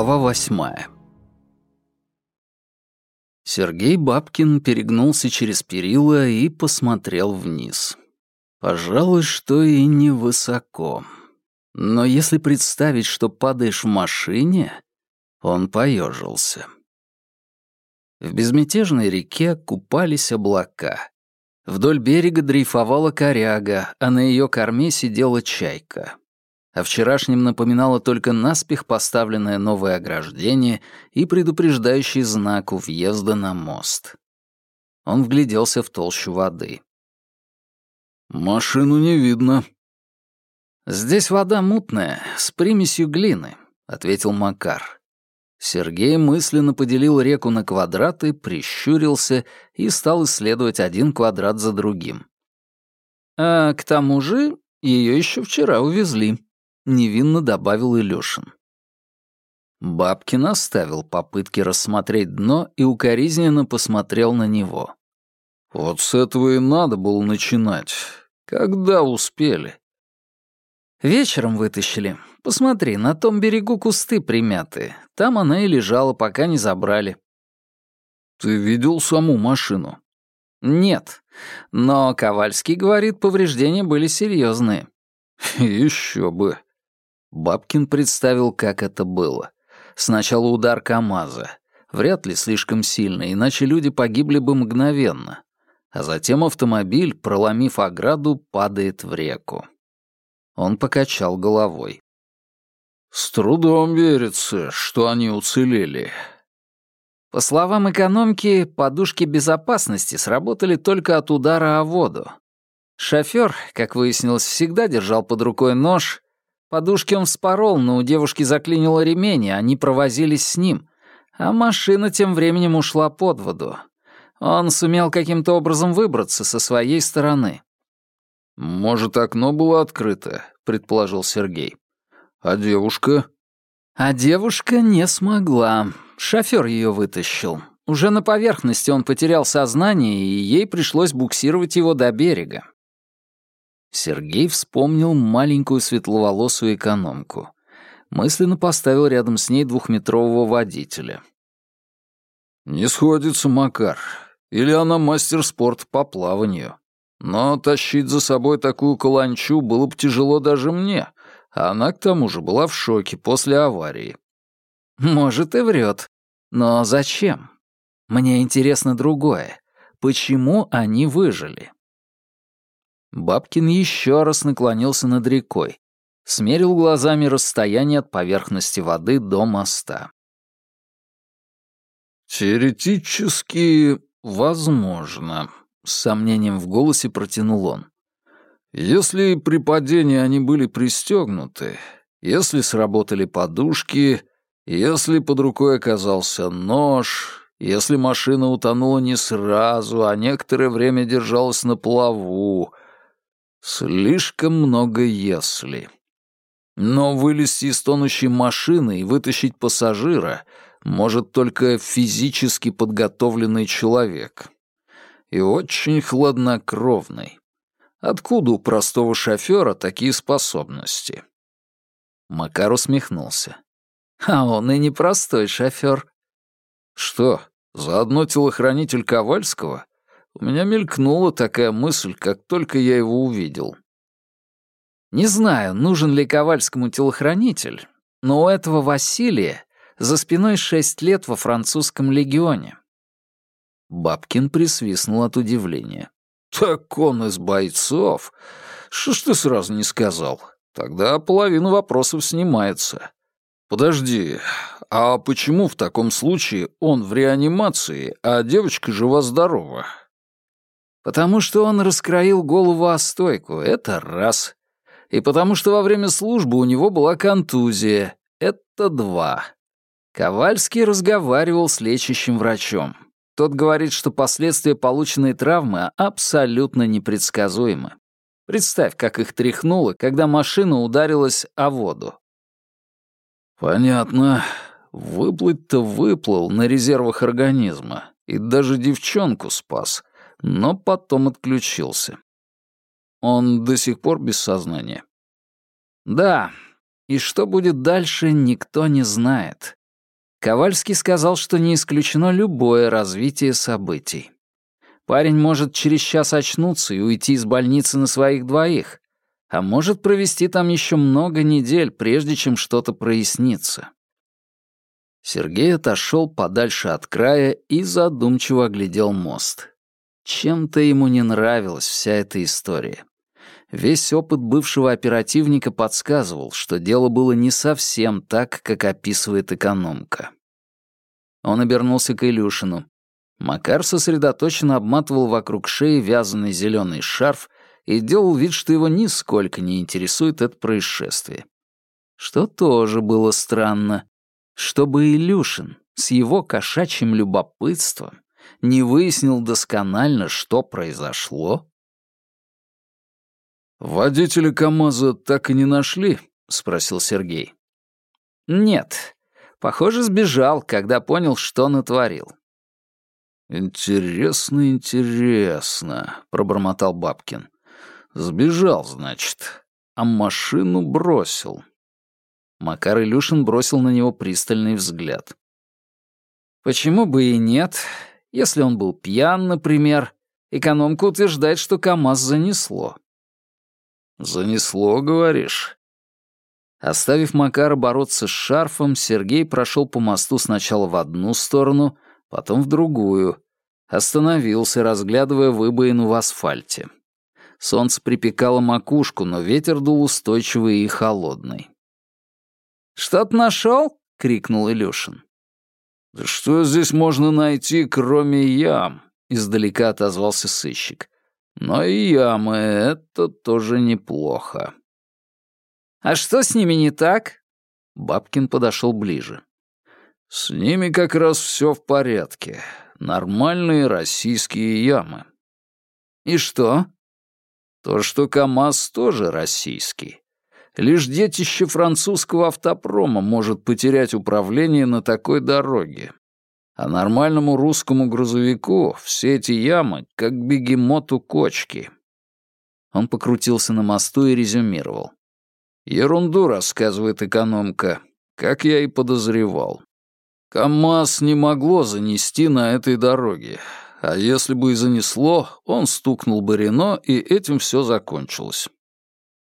Глава восьмая Сергей Бабкин перегнулся через перила и посмотрел вниз. Пожалуй, что и невысоко. Но если представить, что падаешь в машине, он поежился. В безмятежной реке купались облака. Вдоль берега дрейфовала коряга, а на ее корме сидела чайка. А вчерашнем напоминало только наспех поставленное новое ограждение и предупреждающий знак у въезда на мост. Он вгляделся в толщу воды. «Машину не видно». «Здесь вода мутная, с примесью глины», — ответил Макар. Сергей мысленно поделил реку на квадраты, прищурился и стал исследовать один квадрат за другим. «А к тому же ее еще вчера увезли», — невинно добавил Илюшин. Бабкин оставил попытки рассмотреть дно и укоризненно посмотрел на него. «Вот с этого и надо было начинать. Когда успели?» «Вечером вытащили. Посмотри, на том берегу кусты примятые. Там она и лежала, пока не забрали». «Ты видел саму машину?» «Нет. Но Ковальский говорит, повреждения были серьезные. «Еще бы. Бабкин представил, как это было. Сначала удар КамАЗа. Вряд ли слишком сильный, иначе люди погибли бы мгновенно. А затем автомобиль, проломив ограду, падает в реку. Он покачал головой. «С трудом верится, что они уцелели». По словам экономки, подушки безопасности сработали только от удара о воду. Шофер, как выяснилось, всегда держал под рукой нож, Подушки он вспорол, но у девушки заклинило ремень, и они провозились с ним. А машина тем временем ушла под воду. Он сумел каким-то образом выбраться со своей стороны. «Может, окно было открыто», — предположил Сергей. «А девушка?» А девушка не смогла. Шофер ее вытащил. Уже на поверхности он потерял сознание, и ей пришлось буксировать его до берега. Сергей вспомнил маленькую светловолосую экономку. Мысленно поставил рядом с ней двухметрового водителя. «Не сходится, Макар. Или она мастер спорта по плаванию. Но тащить за собой такую каланчу было бы тяжело даже мне, а она, к тому же, была в шоке после аварии». «Может, и врет. Но зачем? Мне интересно другое. Почему они выжили?» Бабкин еще раз наклонился над рекой, смерил глазами расстояние от поверхности воды до моста. «Теоретически возможно», — с сомнением в голосе протянул он. «Если при падении они были пристегнуты, если сработали подушки, если под рукой оказался нож, если машина утонула не сразу, а некоторое время держалась на плаву, Слишком много «если». Но вылезти из тонущей машины и вытащить пассажира может только физически подготовленный человек. И очень хладнокровный. Откуда у простого шофера такие способности? Макар усмехнулся. А он и не простой шофер. Что, заодно телохранитель Ковальского? У меня мелькнула такая мысль, как только я его увидел. Не знаю, нужен ли Ковальскому телохранитель, но у этого Василия за спиной шесть лет во французском легионе. Бабкин присвистнул от удивления. «Так он из бойцов! Что ж ты сразу не сказал? Тогда половина вопросов снимается. Подожди, а почему в таком случае он в реанимации, а девочка жива-здорова? Потому что он раскроил голову о стойку, это раз. И потому что во время службы у него была контузия, это два. Ковальский разговаривал с лечащим врачом. Тот говорит, что последствия полученной травмы абсолютно непредсказуемы. Представь, как их тряхнуло, когда машина ударилась о воду. Понятно. Выплыть-то выплыл на резервах организма. И даже девчонку спас но потом отключился. Он до сих пор без сознания. Да, и что будет дальше, никто не знает. Ковальский сказал, что не исключено любое развитие событий. Парень может через час очнуться и уйти из больницы на своих двоих, а может провести там еще много недель, прежде чем что-то прояснится. Сергей отошел подальше от края и задумчиво оглядел мост. Чем-то ему не нравилась вся эта история. Весь опыт бывшего оперативника подсказывал, что дело было не совсем так, как описывает экономка. Он обернулся к Илюшину. Макар сосредоточенно обматывал вокруг шеи вязаный зеленый шарф и делал вид, что его нисколько не интересует это происшествие. Что тоже было странно. Чтобы Илюшин с его кошачьим любопытством не выяснил досконально, что произошло? «Водителя КамАЗа так и не нашли?» — спросил Сергей. «Нет. Похоже, сбежал, когда понял, что натворил». «Интересно, интересно», — пробормотал Бабкин. «Сбежал, значит, а машину бросил». Макар Илюшин бросил на него пристальный взгляд. «Почему бы и нет? Если он был пьян, например, экономка утверждает, что КАМАЗ занесло. «Занесло, говоришь?» Оставив Макара бороться с шарфом, Сергей прошел по мосту сначала в одну сторону, потом в другую. Остановился, разглядывая выбоину в асфальте. Солнце припекало макушку, но ветер дул устойчивый и холодный. «Что-то нашел?» — крикнул Илюшин что здесь можно найти, кроме ям?» — издалека отозвался сыщик. «Но и ямы — это тоже неплохо». «А что с ними не так?» Бабкин подошел ближе. «С ними как раз все в порядке. Нормальные российские ямы». «И что?» «То, что КамАЗ тоже российский. Лишь детище французского автопрома может потерять управление на такой дороге. А нормальному русскому грузовику все эти ямы как бегемоту кочки. Он покрутился на мосту и резюмировал. «Ерунду, — рассказывает экономка, — как я и подозревал. КамАЗ не могло занести на этой дороге, а если бы и занесло, он стукнул бы Рено, и этим все закончилось.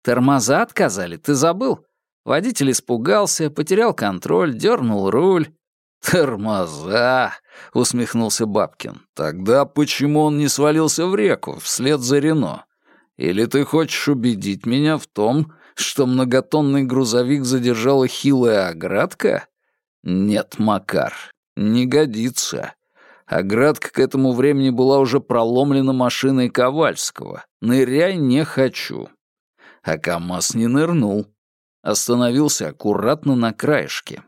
Тормоза отказали, ты забыл? Водитель испугался, потерял контроль, дернул руль. «Тормоза!» — усмехнулся Бабкин. «Тогда почему он не свалился в реку вслед за Рено? Или ты хочешь убедить меня в том, что многотонный грузовик задержала хилая оградка? Нет, Макар, не годится. Оградка к этому времени была уже проломлена машиной Ковальского. Ныряй не хочу а КамАЗ не нырнул. Остановился аккуратно на краешке.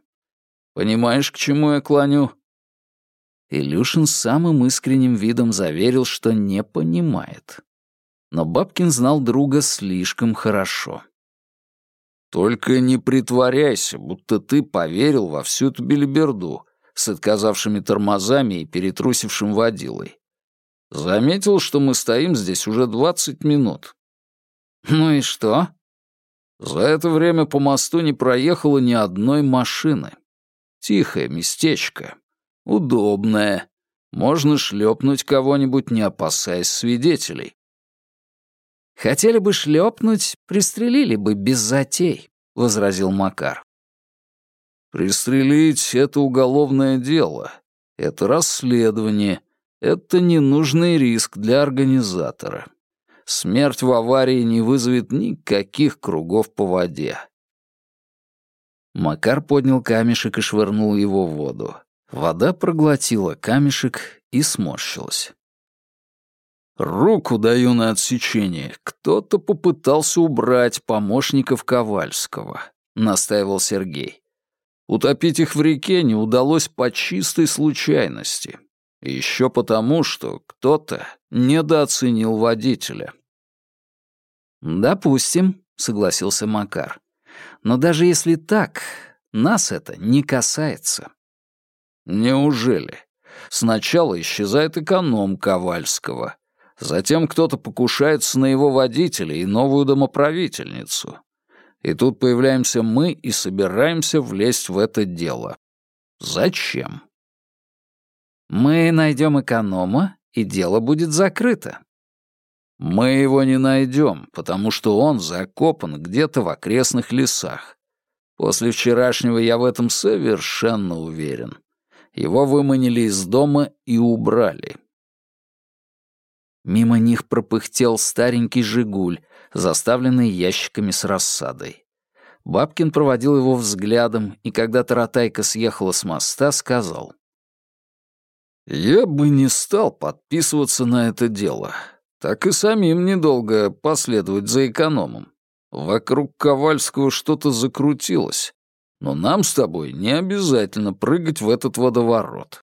Понимаешь, к чему я клоню?» Илюшин самым искренним видом заверил, что не понимает. Но Бабкин знал друга слишком хорошо. «Только не притворяйся, будто ты поверил во всю эту бельберду с отказавшими тормозами и перетрусившим водилой. Заметил, что мы стоим здесь уже двадцать минут. «Ну и что?» За это время по мосту не проехало ни одной машины. Тихое местечко. Удобное. Можно шлепнуть кого-нибудь, не опасаясь свидетелей. «Хотели бы шлепнуть, пристрелили бы без затей», — возразил Макар. «Пристрелить — это уголовное дело. Это расследование. Это ненужный риск для организатора смерть в аварии не вызовет никаких кругов по воде. Макар поднял камешек и швырнул его в воду. Вода проглотила камешек и сморщилась. «Руку даю на отсечение. Кто-то попытался убрать помощников Ковальского», — настаивал Сергей. «Утопить их в реке не удалось по чистой случайности. Еще потому, что кто-то недооценил водителя. «Допустим», — согласился Макар. «Но даже если так, нас это не касается». «Неужели? Сначала исчезает эконом Ковальского. Затем кто-то покушается на его водителя и новую домоправительницу. И тут появляемся мы и собираемся влезть в это дело. Зачем?» Мы найдем эконома, и дело будет закрыто. Мы его не найдем, потому что он закопан где-то в окрестных лесах. После вчерашнего я в этом совершенно уверен. Его выманили из дома и убрали. Мимо них пропыхтел старенький «Жигуль», заставленный ящиками с рассадой. Бабкин проводил его взглядом, и когда Таратайка съехала с моста, сказал. Я бы не стал подписываться на это дело. Так и самим недолго последовать за экономом. Вокруг Ковальского что-то закрутилось. Но нам с тобой не обязательно прыгать в этот водоворот.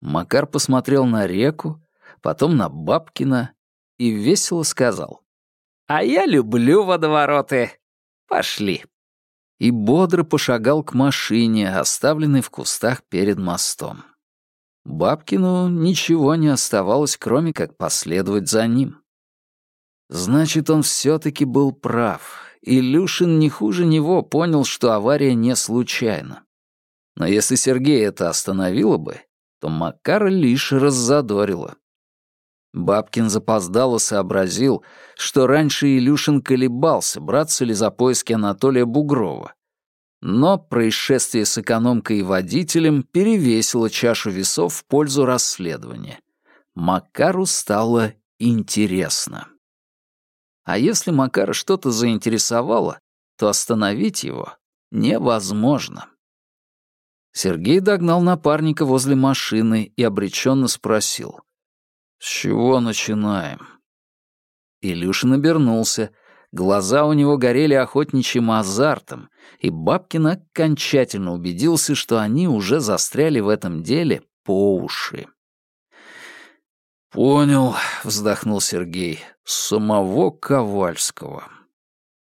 Макар посмотрел на реку, потом на Бабкина и весело сказал. «А я люблю водовороты. Пошли». И бодро пошагал к машине, оставленной в кустах перед мостом. Бабкину ничего не оставалось, кроме как последовать за ним. Значит, он все-таки был прав. Илюшин не хуже него понял, что авария не случайна. Но если Сергей это остановило бы, то Макар лишь раззадорило. Бабкин запоздало сообразил, что раньше Илюшин колебался, браться ли за поиски Анатолия Бугрова. Но происшествие с экономкой и водителем перевесило чашу весов в пользу расследования. Макару стало интересно. А если Макара что-то заинтересовало, то остановить его невозможно. Сергей догнал напарника возле машины и обреченно спросил. «С чего начинаем?» Илюшин обернулся. Глаза у него горели охотничьим азартом, и Бабкин окончательно убедился, что они уже застряли в этом деле по уши. «Понял», — вздохнул Сергей, — «самого Ковальского».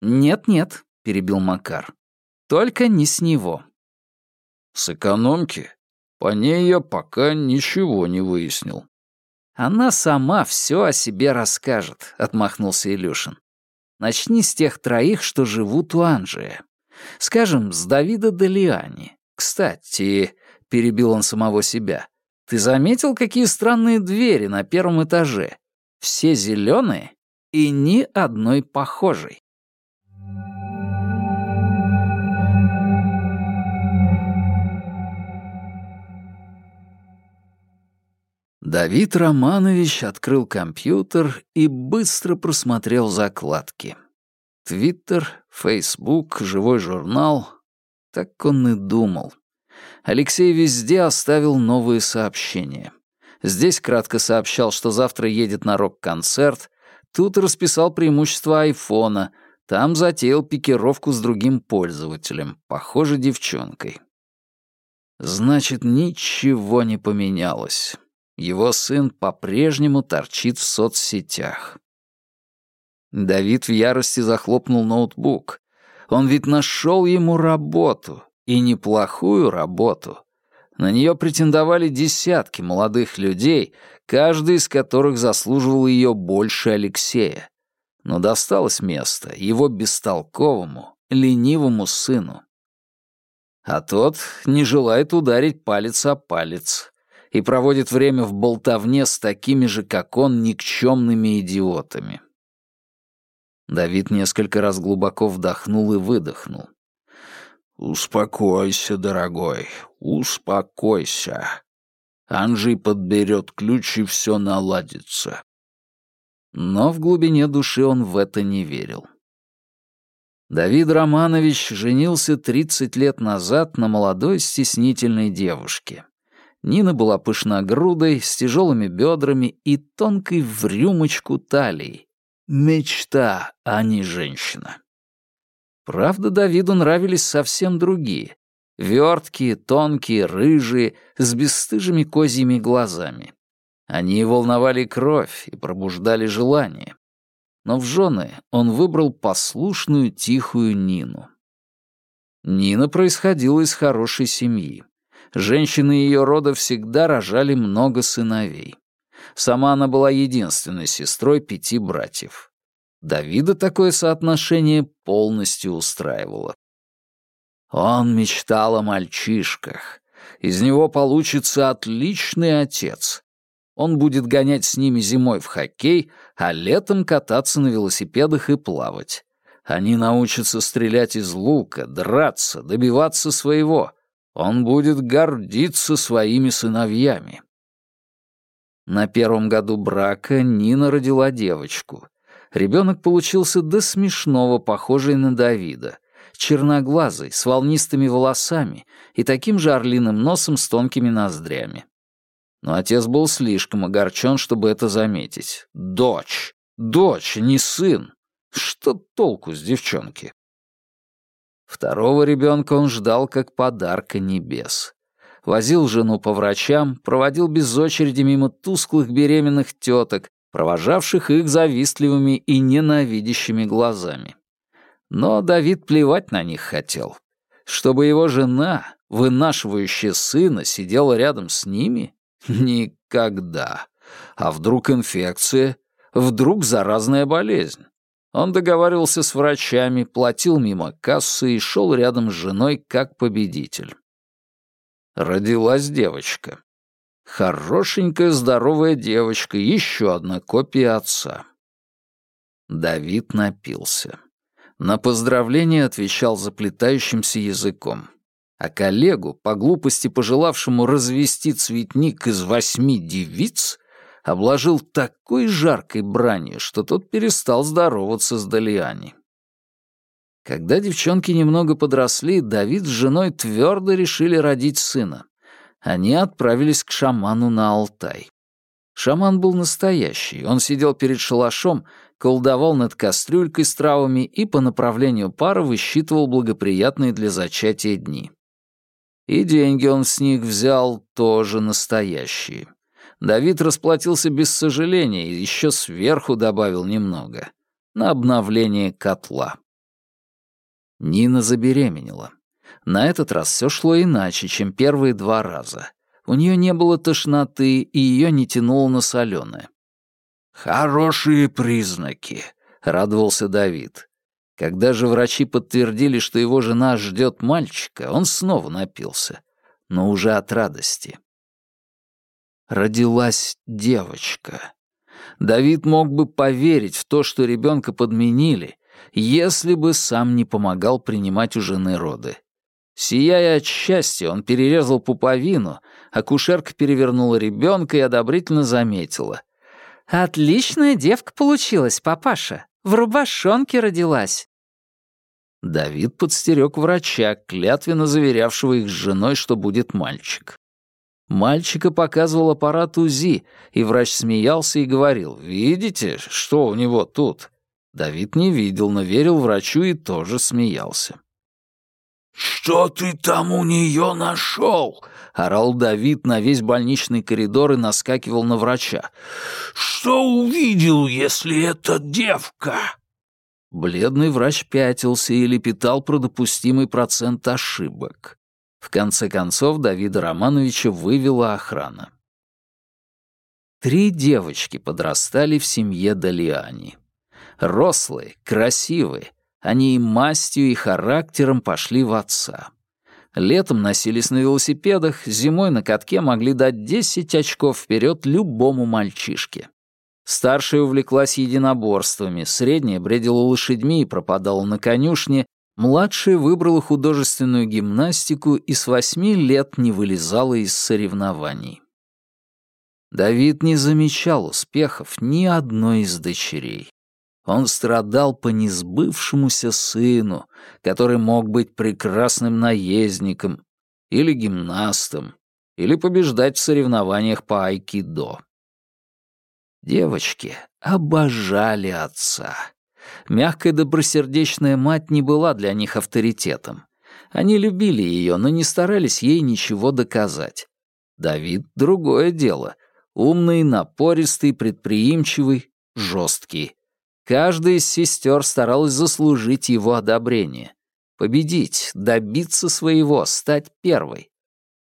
«Нет-нет», — перебил Макар, — «только не с него». «С экономки? По ней я пока ничего не выяснил». «Она сама все о себе расскажет», — отмахнулся Илюшин. «Начни с тех троих, что живут у Анжия». Скажем, с Давида Делиани. Кстати, — перебил он самого себя, — ты заметил, какие странные двери на первом этаже? Все зеленые и ни одной похожей. Давид Романович открыл компьютер и быстро просмотрел закладки. Твиттер, Фейсбук, живой журнал. Так он и думал. Алексей везде оставил новые сообщения. Здесь кратко сообщал, что завтра едет на рок-концерт. Тут расписал преимущества айфона. Там затеял пикировку с другим пользователем, похоже, девчонкой. Значит, ничего не поменялось. Его сын по-прежнему торчит в соцсетях. Давид в ярости захлопнул ноутбук. Он ведь нашел ему работу, и неплохую работу. На нее претендовали десятки молодых людей, каждый из которых заслуживал ее больше Алексея. Но досталось место его бестолковому, ленивому сыну. А тот не желает ударить палец о палец и проводит время в болтовне с такими же, как он, никчемными идиотами. Давид несколько раз глубоко вдохнул и выдохнул. «Успокойся, дорогой, успокойся. Анжей подберет ключ, и все наладится». Но в глубине души он в это не верил. Давид Романович женился 30 лет назад на молодой стеснительной девушке. Нина была пышногрудой, с тяжелыми бедрами и тонкой в рюмочку талией, Мечта, а не женщина. Правда, Давиду нравились совсем другие. Верткие, тонкие, рыжие, с бесстыжими козьими глазами. Они волновали кровь и пробуждали желание. Но в жены он выбрал послушную, тихую Нину. Нина происходила из хорошей семьи. Женщины ее рода всегда рожали много сыновей. Сама она была единственной сестрой пяти братьев. Давида такое соотношение полностью устраивало. Он мечтал о мальчишках. Из него получится отличный отец. Он будет гонять с ними зимой в хоккей, а летом кататься на велосипедах и плавать. Они научатся стрелять из лука, драться, добиваться своего. Он будет гордиться своими сыновьями. На первом году брака Нина родила девочку. Ребенок получился до смешного похожий на Давида. Черноглазый, с волнистыми волосами и таким же орлиным носом с тонкими ноздрями. Но отец был слишком огорчен, чтобы это заметить. Дочь! Дочь, не сын! Что толку с девчонки? Второго ребенка он ждал как подарка небес возил жену по врачам, проводил без очереди мимо тусклых беременных теток, провожавших их завистливыми и ненавидящими глазами. Но Давид плевать на них хотел. Чтобы его жена, вынашивающая сына, сидела рядом с ними? Никогда. А вдруг инфекция? Вдруг заразная болезнь? Он договаривался с врачами, платил мимо кассы и шел рядом с женой как победитель. Родилась девочка. Хорошенькая здоровая девочка, еще одна копия отца. Давид напился. На поздравление отвечал заплетающимся языком. А коллегу, по глупости пожелавшему развести цветник из восьми девиц, обложил такой жаркой бранью, что тот перестал здороваться с Далиани. Когда девчонки немного подросли, Давид с женой твердо решили родить сына. Они отправились к шаману на Алтай. Шаман был настоящий. Он сидел перед шалашом, колдовал над кастрюлькой с травами и по направлению пара высчитывал благоприятные для зачатия дни. И деньги он с них взял тоже настоящие. Давид расплатился без сожаления и еще сверху добавил немного на обновление котла. Нина забеременела. На этот раз все шло иначе, чем первые два раза. У нее не было тошноты, и ее не тянуло на соленое. «Хорошие признаки», — радовался Давид. Когда же врачи подтвердили, что его жена ждет мальчика, он снова напился, но уже от радости. Родилась девочка. Давид мог бы поверить в то, что ребенка подменили, если бы сам не помогал принимать у жены роды. Сияя от счастья, он перерезал пуповину, акушерка перевернула ребенка и одобрительно заметила. «Отличная девка получилась, папаша. В рубашонке родилась». Давид подстерег врача, клятвенно заверявшего их с женой, что будет мальчик. Мальчика показывал аппарат УЗИ, и врач смеялся и говорил, «Видите, что у него тут?» Давид не видел, но верил врачу и тоже смеялся. «Что ты там у нее нашел?» — орал Давид на весь больничный коридор и наскакивал на врача. «Что увидел, если это девка?» Бледный врач пятился и лепетал про допустимый процент ошибок. В конце концов Давида Романовича вывела охрана. Три девочки подрастали в семье Далиани. Рослые, красивые, они и мастью, и характером пошли в отца. Летом носились на велосипедах, зимой на катке могли дать 10 очков вперед любому мальчишке. Старшая увлеклась единоборствами, средняя бредила лошадьми и пропадала на конюшне, младшая выбрала художественную гимнастику и с восьми лет не вылезала из соревнований. Давид не замечал успехов ни одной из дочерей. Он страдал по несбывшемуся сыну, который мог быть прекрасным наездником или гимнастом, или побеждать в соревнованиях по айкидо. Девочки обожали отца. Мягкая добросердечная мать не была для них авторитетом. Они любили ее, но не старались ей ничего доказать. Давид — другое дело. Умный, напористый, предприимчивый, жесткий. Каждая из сестер старалась заслужить его одобрение, победить, добиться своего, стать первой.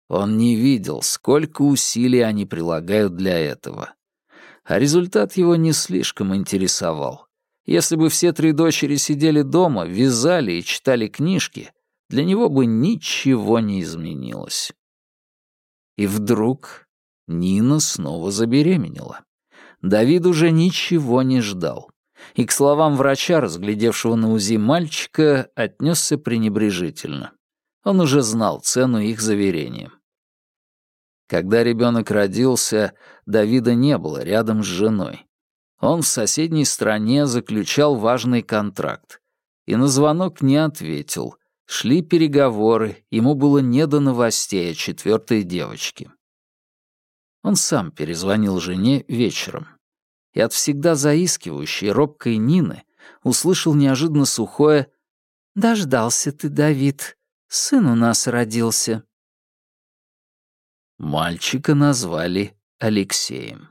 Он не видел, сколько усилий они прилагают для этого. А результат его не слишком интересовал. Если бы все три дочери сидели дома, вязали и читали книжки, для него бы ничего не изменилось. И вдруг Нина снова забеременела. Давид уже ничего не ждал и к словам врача, разглядевшего на УЗИ мальчика, отнесся пренебрежительно. Он уже знал цену их заверениям. Когда ребенок родился, Давида не было рядом с женой. Он в соседней стране заключал важный контракт. И на звонок не ответил. Шли переговоры, ему было не до новостей о четвертой девочке. Он сам перезвонил жене вечером и от всегда заискивающей, робкой Нины услышал неожиданно сухое «Дождался ты, Давид, сын у нас родился». Мальчика назвали Алексеем.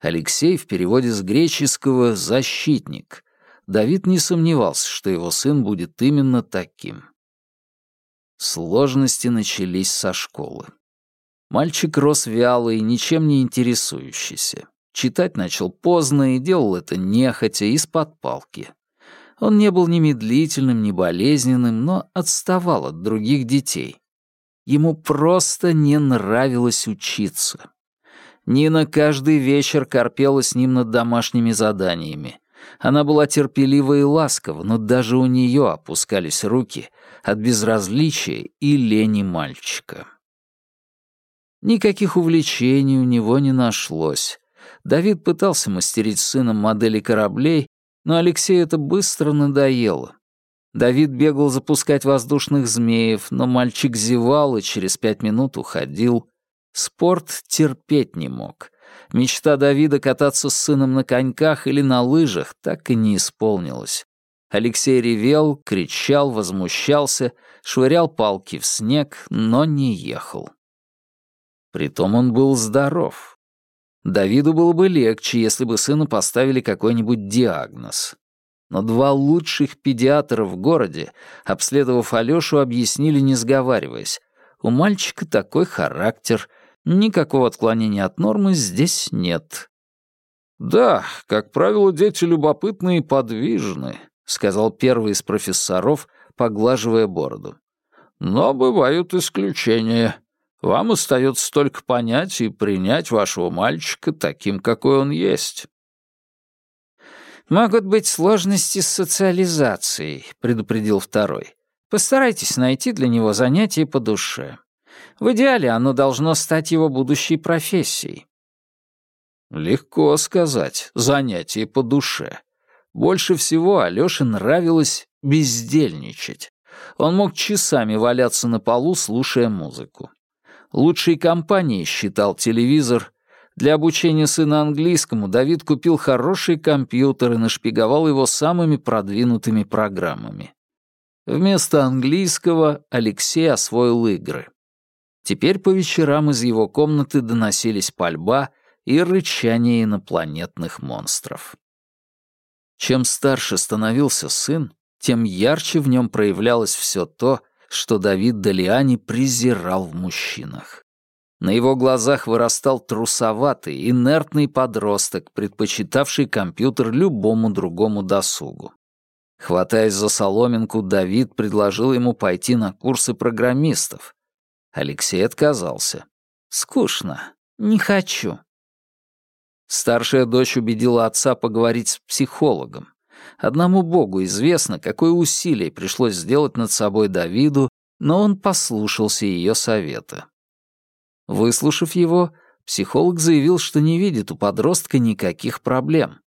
Алексей в переводе с греческого «защитник». Давид не сомневался, что его сын будет именно таким. Сложности начались со школы. Мальчик рос вялый, ничем не интересующийся. Читать начал поздно и делал это нехотя, из-под палки. Он не был ни медлительным, ни болезненным, но отставал от других детей. Ему просто не нравилось учиться. Нина каждый вечер корпела с ним над домашними заданиями. Она была терпелива и ласкова, но даже у нее опускались руки от безразличия и лени мальчика. Никаких увлечений у него не нашлось. Давид пытался мастерить с сыном модели кораблей, но Алексею это быстро надоело. Давид бегал запускать воздушных змеев, но мальчик зевал и через пять минут уходил. Спорт терпеть не мог. Мечта Давида кататься с сыном на коньках или на лыжах так и не исполнилась. Алексей ревел, кричал, возмущался, швырял палки в снег, но не ехал. Притом он был здоров, Давиду было бы легче, если бы сыну поставили какой-нибудь диагноз. Но два лучших педиатра в городе, обследовав Алёшу, объяснили, не сговариваясь. У мальчика такой характер, никакого отклонения от нормы здесь нет. «Да, как правило, дети любопытные и подвижны», — сказал первый из профессоров, поглаживая бороду. «Но бывают исключения. Вам остается только понять и принять вашего мальчика таким, какой он есть». «Могут быть сложности с социализацией», — предупредил второй. «Постарайтесь найти для него занятие по душе. В идеале оно должно стать его будущей профессией». Легко сказать «занятие по душе». Больше всего Алёше нравилось бездельничать. Он мог часами валяться на полу, слушая музыку. Лучшей компанией считал телевизор. Для обучения сына английскому Давид купил хороший компьютер и нашпиговал его самыми продвинутыми программами. Вместо английского Алексей освоил игры. Теперь по вечерам из его комнаты доносились пальба и рычание инопланетных монстров. Чем старше становился сын, тем ярче в нем проявлялось все то, что Давид Далиани презирал в мужчинах. На его глазах вырастал трусоватый, инертный подросток, предпочитавший компьютер любому другому досугу. Хватаясь за соломинку, Давид предложил ему пойти на курсы программистов. Алексей отказался. «Скучно. Не хочу». Старшая дочь убедила отца поговорить с психологом. Одному Богу известно, какое усилие пришлось сделать над собой Давиду, но он послушался ее совета. Выслушав его, психолог заявил, что не видит у подростка никаких проблем.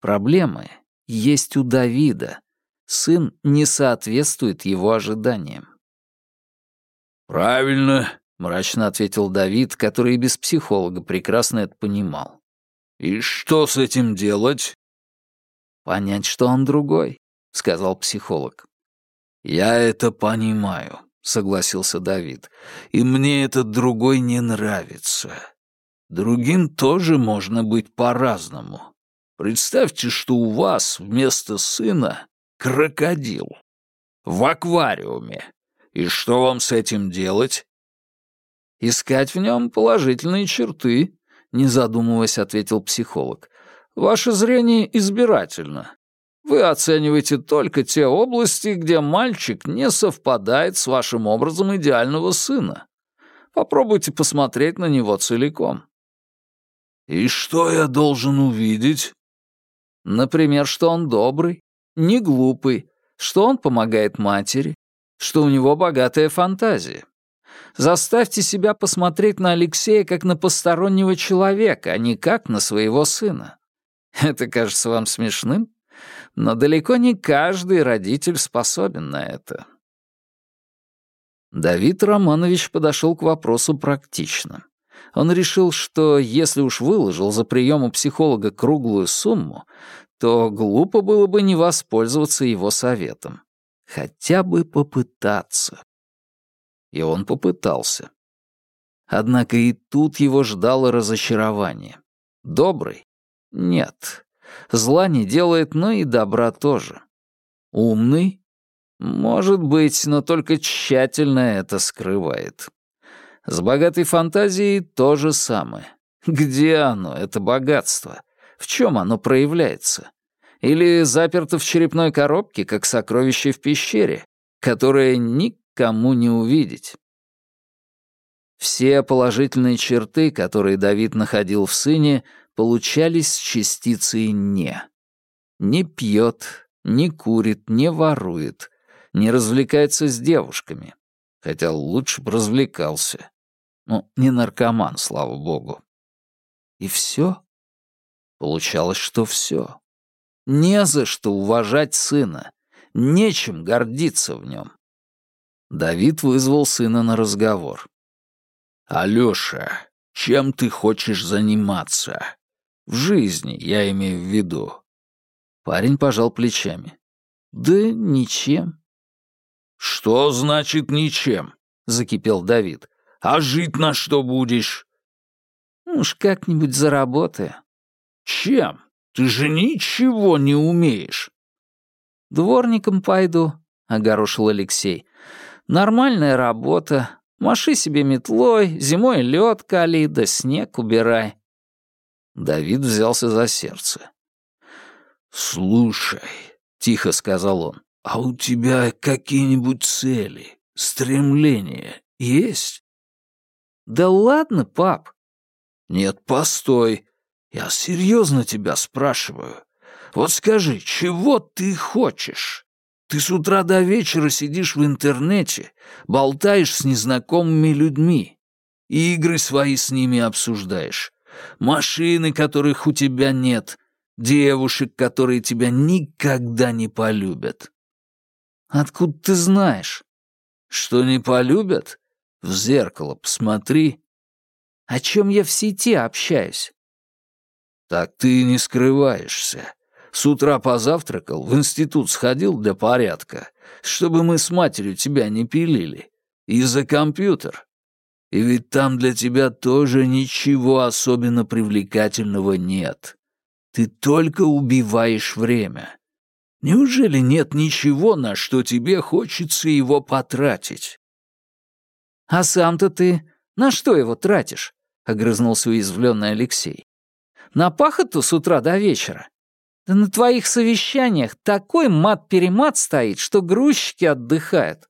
Проблемы есть у Давида. Сын не соответствует его ожиданиям. «Правильно», — мрачно ответил Давид, который и без психолога прекрасно это понимал. «И что с этим делать?» понять, что он другой», — сказал психолог. «Я это понимаю», — согласился Давид. «И мне этот другой не нравится. Другим тоже можно быть по-разному. Представьте, что у вас вместо сына крокодил в аквариуме. И что вам с этим делать?» «Искать в нем положительные черты», — не задумываясь, ответил психолог. Ваше зрение избирательно. Вы оцениваете только те области, где мальчик не совпадает с вашим образом идеального сына. Попробуйте посмотреть на него целиком. И что я должен увидеть? Например, что он добрый, не глупый, что он помогает матери, что у него богатая фантазия. Заставьте себя посмотреть на Алексея как на постороннего человека, а не как на своего сына. Это кажется вам смешным? Но далеко не каждый родитель способен на это. Давид Романович подошел к вопросу практично. Он решил, что если уж выложил за прием у психолога круглую сумму, то глупо было бы не воспользоваться его советом. Хотя бы попытаться. И он попытался. Однако и тут его ждало разочарование. Добрый, нет. Зла не делает, но и добра тоже. Умный? Может быть, но только тщательно это скрывает. С богатой фантазией то же самое. Где оно, это богатство? В чем оно проявляется? Или заперто в черепной коробке, как сокровище в пещере, которое никому не увидеть? Все положительные черты, которые Давид находил в сыне, получались частицы «не». Не пьет, не курит, не ворует, не развлекается с девушками. Хотя лучше бы развлекался. Ну, не наркоман, слава богу. И все? Получалось, что все. Не за что уважать сына. Нечем гордиться в нем. Давид вызвал сына на разговор. «Алёша, чем ты хочешь заниматься?» В жизни, я имею в виду. Парень пожал плечами. Да ничем. Что значит ничем? Закипел Давид. А жить на что будешь? «Ну уж как-нибудь заработаю. Чем? Ты же ничего не умеешь. Дворником пойду, огорошил Алексей. Нормальная работа. Маши себе метлой, зимой лед кали, да снег убирай. Давид взялся за сердце. «Слушай», — тихо сказал он, — «а у тебя какие-нибудь цели, стремления есть?» «Да ладно, пап». «Нет, постой. Я серьезно тебя спрашиваю. Вот скажи, чего ты хочешь? Ты с утра до вечера сидишь в интернете, болтаешь с незнакомыми людьми, и игры свои с ними обсуждаешь, машины, которых у тебя нет, девушек, которые тебя никогда не полюбят. Откуда ты знаешь? Что не полюбят? В зеркало посмотри. О чем я в сети общаюсь? Так ты и не скрываешься. С утра позавтракал, в институт сходил для порядка, чтобы мы с матерью тебя не пилили. И за компьютер. И ведь там для тебя тоже ничего особенно привлекательного нет. Ты только убиваешь время. Неужели нет ничего, на что тебе хочется его потратить? А сам-то ты на что его тратишь? Огрызнулся уязвленный Алексей. На пахоту с утра до вечера. Да на твоих совещаниях такой мат-перемат стоит, что грузчики отдыхают.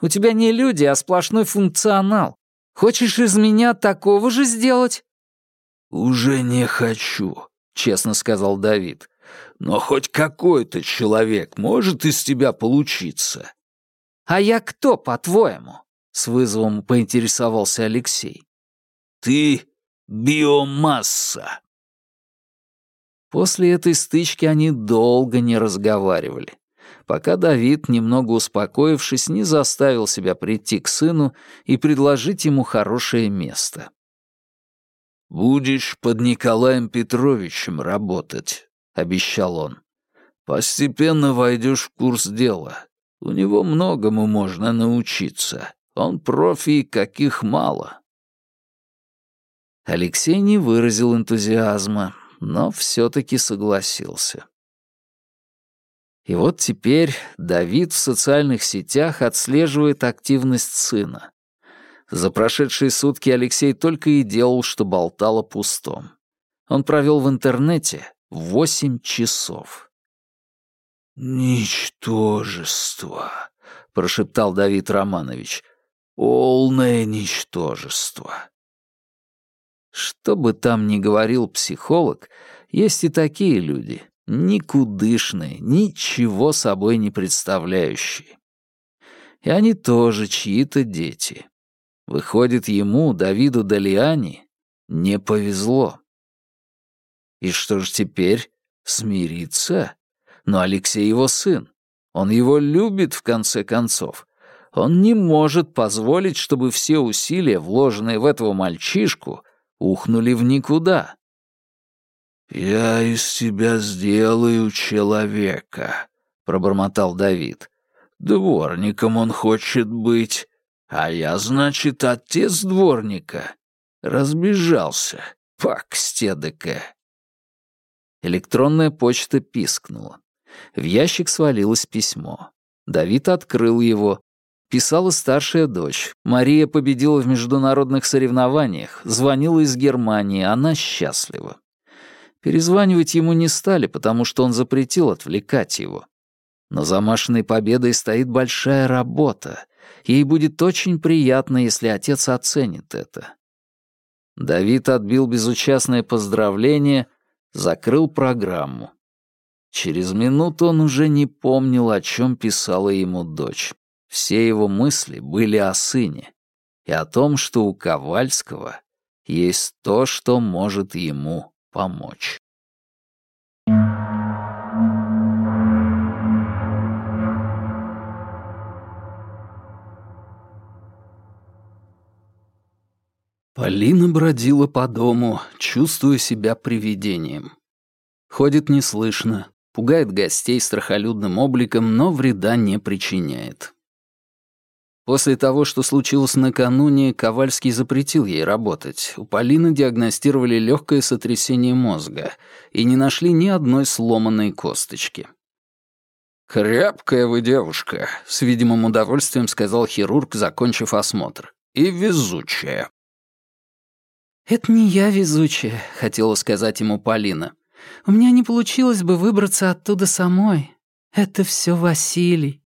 У тебя не люди, а сплошной функционал. Хочешь из меня такого же сделать?» «Уже не хочу», — честно сказал Давид. «Но хоть какой-то человек может из тебя получиться». «А я кто, по-твоему?» — с вызовом поинтересовался Алексей. «Ты биомасса». После этой стычки они долго не разговаривали пока Давид, немного успокоившись, не заставил себя прийти к сыну и предложить ему хорошее место. «Будешь под Николаем Петровичем работать», — обещал он. «Постепенно войдешь в курс дела. У него многому можно научиться. Он профи, каких мало». Алексей не выразил энтузиазма, но все-таки согласился. И вот теперь Давид в социальных сетях отслеживает активность сына. За прошедшие сутки Алексей только и делал, что болтал о пустом. Он провел в интернете восемь часов. «Ничтожество», — прошептал Давид Романович. «Полное ничтожество». Что бы там ни говорил психолог, есть и такие люди, никудышные, ничего собой не представляющие. И они тоже чьи-то дети. Выходит, ему, Давиду Далиани, не повезло. И что же теперь? Смириться? Но Алексей его сын. Он его любит, в конце концов. Он не может позволить, чтобы все усилия, вложенные в этого мальчишку, ухнули в никуда. «Я из тебя сделаю человека», — пробормотал Давид. «Дворником он хочет быть, а я, значит, отец дворника. Разбежался, пакость эдакая». Электронная почта пискнула. В ящик свалилось письмо. Давид открыл его. Писала старшая дочь. Мария победила в международных соревнованиях, звонила из Германии, она счастлива. Перезванивать ему не стали, потому что он запретил отвлекать его. Но за Машиной победой стоит большая работа. Ей будет очень приятно, если отец оценит это. Давид отбил безучастное поздравление, закрыл программу. Через минуту он уже не помнил, о чем писала ему дочь. Все его мысли были о сыне и о том, что у Ковальского есть то, что может ему помочь Полина бродила по дому, чувствуя себя привидением. Ходит неслышно, пугает гостей страхолюдным обликом, но вреда не причиняет. После того, что случилось накануне, Ковальский запретил ей работать. У Полины диагностировали легкое сотрясение мозга и не нашли ни одной сломанной косточки. «Крепкая вы девушка», — с видимым удовольствием сказал хирург, закончив осмотр. «И везучая». «Это не я везучая», — хотела сказать ему Полина. «У меня не получилось бы выбраться оттуда самой. Это все Василий».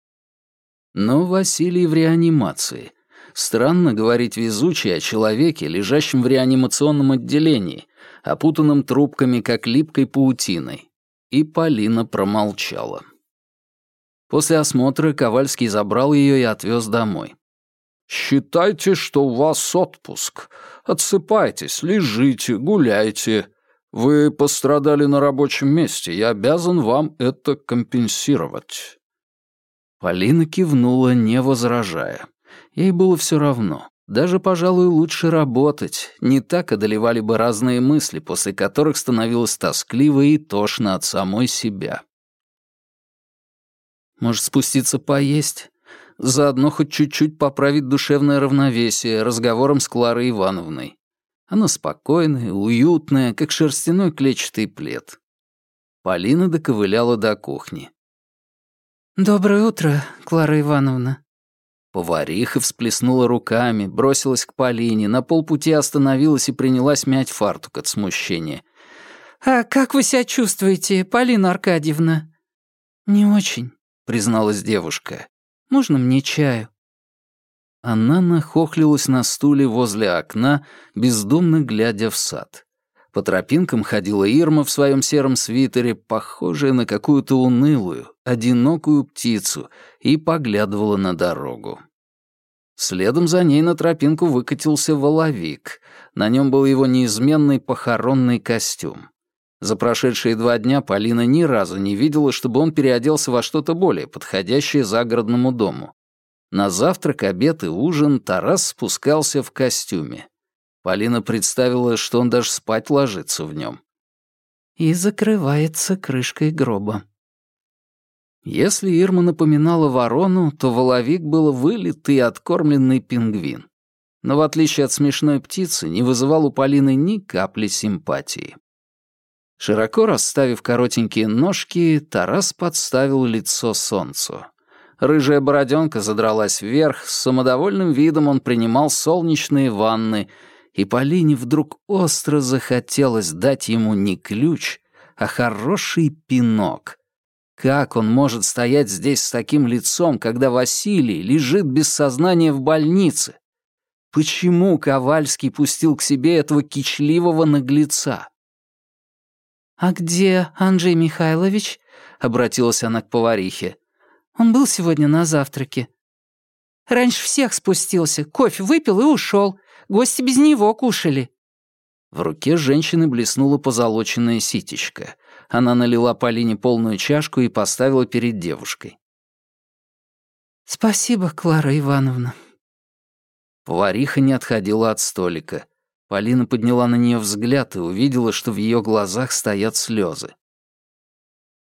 Но Василий в реанимации. Странно говорить везучий о человеке, лежащем в реанимационном отделении, опутанном трубками, как липкой паутиной. И Полина промолчала. После осмотра Ковальский забрал ее и отвез домой. «Считайте, что у вас отпуск. Отсыпайтесь, лежите, гуляйте. Вы пострадали на рабочем месте, я обязан вам это компенсировать». Полина кивнула, не возражая. Ей было все равно. Даже, пожалуй, лучше работать. Не так одолевали бы разные мысли, после которых становилось тоскливо и тошно от самой себя. Может, спуститься поесть? Заодно хоть чуть-чуть поправить душевное равновесие разговором с Кларой Ивановной. Она спокойная, уютная, как шерстяной клетчатый плед. Полина доковыляла до кухни. «Доброе утро, Клара Ивановна». Повариха всплеснула руками, бросилась к Полине, на полпути остановилась и принялась мять фартук от смущения. «А как вы себя чувствуете, Полина Аркадьевна?» «Не очень», — призналась девушка. «Можно мне чаю?» Она нахохлилась на стуле возле окна, бездумно глядя в сад. По тропинкам ходила Ирма в своем сером свитере, похожая на какую-то унылую, одинокую птицу, и поглядывала на дорогу. Следом за ней на тропинку выкатился воловик. На нем был его неизменный похоронный костюм. За прошедшие два дня Полина ни разу не видела, чтобы он переоделся во что-то более подходящее загородному дому. На завтрак, обед и ужин Тарас спускался в костюме. Полина представила, что он даже спать ложится в нем. И закрывается крышкой гроба. Если Ирма напоминала ворону, то воловик был вылитый и откормленный пингвин. Но в отличие от смешной птицы, не вызывал у Полины ни капли симпатии. Широко расставив коротенькие ножки, Тарас подставил лицо солнцу. Рыжая бороденка задралась вверх, с самодовольным видом он принимал солнечные ванны — и Полине вдруг остро захотелось дать ему не ключ, а хороший пинок. Как он может стоять здесь с таким лицом, когда Василий лежит без сознания в больнице? Почему Ковальский пустил к себе этого кичливого наглеца? «А где Андрей Михайлович?» — обратилась она к поварихе. «Он был сегодня на завтраке». «Раньше всех спустился, кофе выпил и ушел. Гости без него кушали». В руке женщины блеснула позолоченная ситечка. Она налила Полине полную чашку и поставила перед девушкой. «Спасибо, Клара Ивановна». Повариха не отходила от столика. Полина подняла на нее взгляд и увидела, что в ее глазах стоят слезы.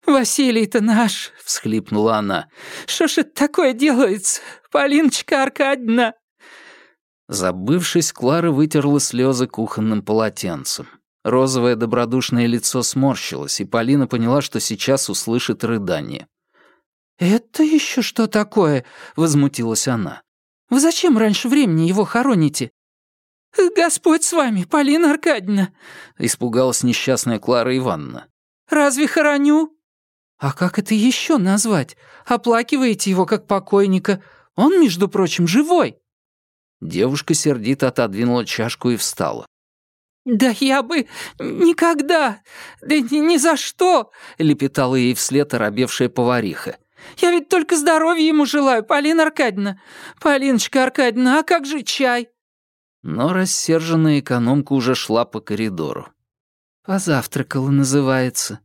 «Василий-то наш!» — всхлипнула она. «Что ж это такое делается, Полиночка Аркадьевна?» Забывшись, Клара вытерла слезы кухонным полотенцем. Розовое добродушное лицо сморщилось, и Полина поняла, что сейчас услышит рыдание. «Это еще что такое?» — возмутилась она. «Вы зачем раньше времени его хороните?» «Господь с вами, Полина Аркадьевна!» — испугалась несчастная Клара Ивановна. «Разве хороню?» «А как это еще назвать? Оплакиваете его как покойника. Он, между прочим, живой!» Девушка сердито отодвинула чашку и встала. «Да я бы никогда, да ни, ни за что!» — лепетала ей вслед оробевшая повариха. «Я ведь только здоровья ему желаю, Полина Аркадьевна! Полиночка Аркадьевна, а как же чай?» Но рассерженная экономка уже шла по коридору. «Позавтракала» называется.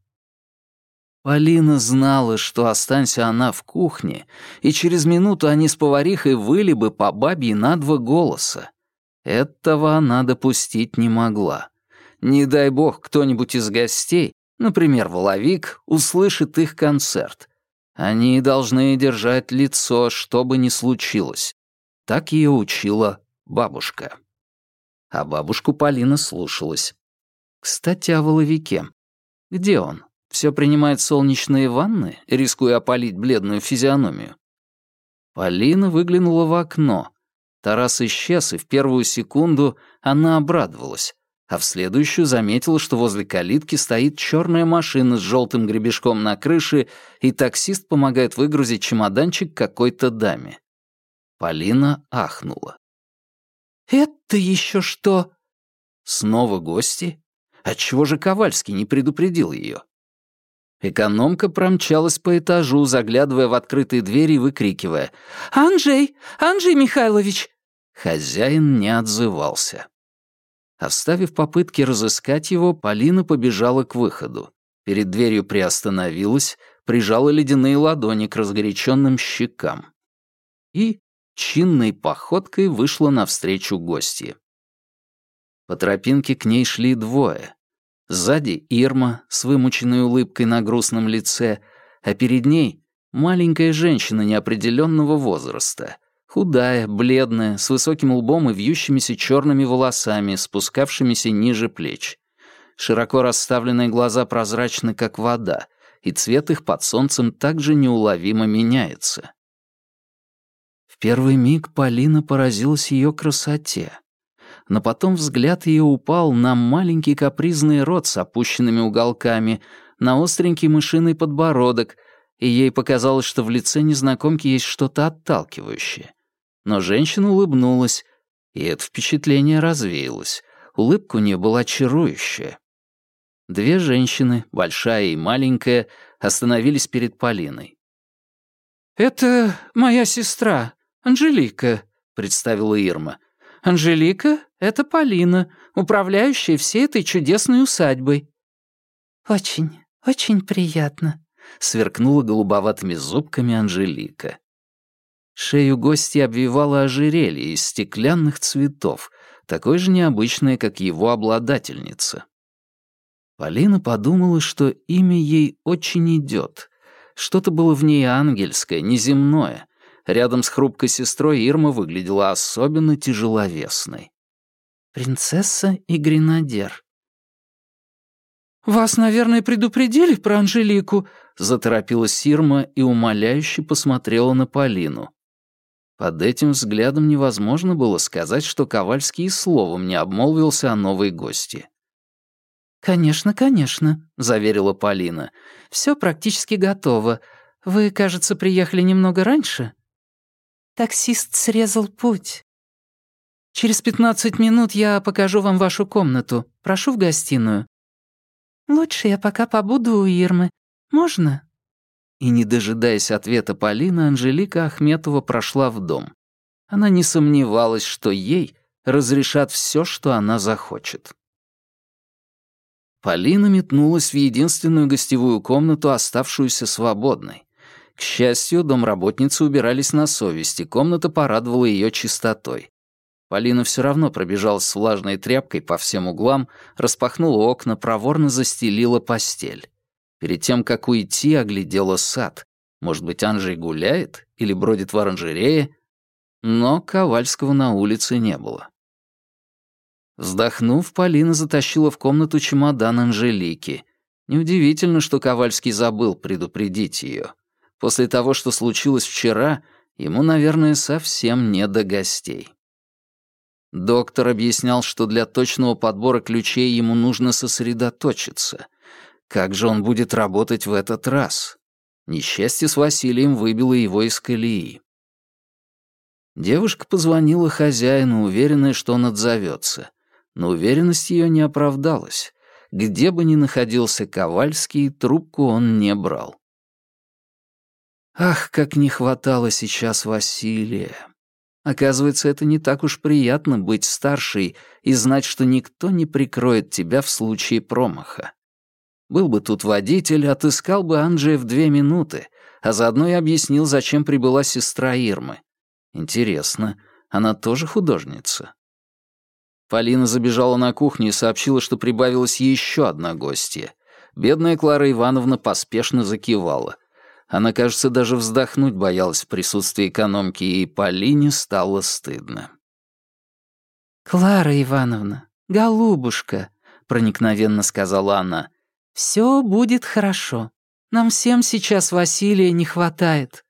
Полина знала, что останься она в кухне, и через минуту они с поварихой выли бы по бабе на два голоса. Этого она допустить не могла. Не дай бог кто-нибудь из гостей, например, Воловик, услышит их концерт. Они должны держать лицо, что бы ни случилось. Так ее учила бабушка. А бабушку Полина слушалась. Кстати, о Воловике. Где он? все принимает солнечные ванны, рискуя опалить бледную физиономию? Полина выглянула в окно. Тарас исчез, и в первую секунду она обрадовалась, а в следующую заметила, что возле калитки стоит черная машина с желтым гребешком на крыше, и таксист помогает выгрузить чемоданчик какой-то даме. Полина ахнула. «Это еще что?» Снова гости? Отчего же Ковальский не предупредил ее? Экономка промчалась по этажу, заглядывая в открытые двери и выкрикивая «Анжей! Анжей Михайлович!» Хозяин не отзывался. Оставив попытки разыскать его, Полина побежала к выходу. Перед дверью приостановилась, прижала ледяные ладони к разгоряченным щекам. И чинной походкой вышла навстречу гостье. По тропинке к ней шли двое. Сзади Ирма с вымученной улыбкой на грустном лице, а перед ней маленькая женщина неопределенного возраста, худая, бледная, с высоким лбом и вьющимися черными волосами, спускавшимися ниже плеч. Широко расставленные глаза прозрачны, как вода, и цвет их под солнцем также неуловимо меняется. В первый миг Полина поразилась ее красоте но потом взгляд ее упал на маленький капризный рот с опущенными уголками, на остренький мышиный подбородок, и ей показалось, что в лице незнакомки есть что-то отталкивающее. Но женщина улыбнулась, и это впечатление развеялось. Улыбка у нее была чарующая. Две женщины, большая и маленькая, остановились перед Полиной. «Это моя сестра, Анжелика», — представила Ирма. Анжелика — это Полина, управляющая всей этой чудесной усадьбой». «Очень, очень приятно», — сверкнула голубоватыми зубками Анжелика. Шею гостя обвивало ожерелье из стеклянных цветов, такое же необычное, как его обладательница. Полина подумала, что имя ей очень идет. Что-то было в ней ангельское, неземное, Рядом с хрупкой сестрой Ирма выглядела особенно тяжеловесной. «Принцесса и гренадер». «Вас, наверное, предупредили про Анжелику?» — заторопилась Ирма и умоляюще посмотрела на Полину. Под этим взглядом невозможно было сказать, что Ковальский и словом не обмолвился о новой гости. «Конечно, конечно», — заверила Полина. «Все практически готово. Вы, кажется, приехали немного раньше?» таксист срезал путь. Через 15 минут я покажу вам вашу комнату. Прошу в гостиную. Лучше я пока побуду у Ирмы. Можно? И не дожидаясь ответа Полины, Анжелика Ахметова прошла в дом. Она не сомневалась, что ей разрешат все, что она захочет. Полина метнулась в единственную гостевую комнату, оставшуюся свободной. К счастью, домработницы убирались на совести. комната порадовала ее чистотой. Полина все равно пробежалась с влажной тряпкой по всем углам, распахнула окна, проворно застелила постель. Перед тем, как уйти, оглядела сад. Может быть, Анжей гуляет или бродит в оранжерее? Но Ковальского на улице не было. Вздохнув, Полина затащила в комнату чемодан Анжелики. Неудивительно, что Ковальский забыл предупредить ее. После того, что случилось вчера, ему, наверное, совсем не до гостей. Доктор объяснял, что для точного подбора ключей ему нужно сосредоточиться. Как же он будет работать в этот раз? Несчастье с Василием выбило его из колеи. Девушка позвонила хозяину, уверенная, что он отзовется. Но уверенность ее не оправдалась. Где бы ни находился Ковальский, трубку он не брал. Ах, как не хватало сейчас Василия. Оказывается, это не так уж приятно быть старшей и знать, что никто не прикроет тебя в случае промаха. Был бы тут водитель, отыскал бы Анджея в две минуты, а заодно и объяснил, зачем прибыла сестра Ирмы. Интересно, она тоже художница? Полина забежала на кухню и сообщила, что прибавилась еще одна гостья. Бедная Клара Ивановна поспешно закивала. Она, кажется, даже вздохнуть боялась в присутствии экономки, и Полине стало стыдно. «Клара Ивановна, голубушка», — проникновенно сказала она, — «все будет хорошо. Нам всем сейчас Василия не хватает.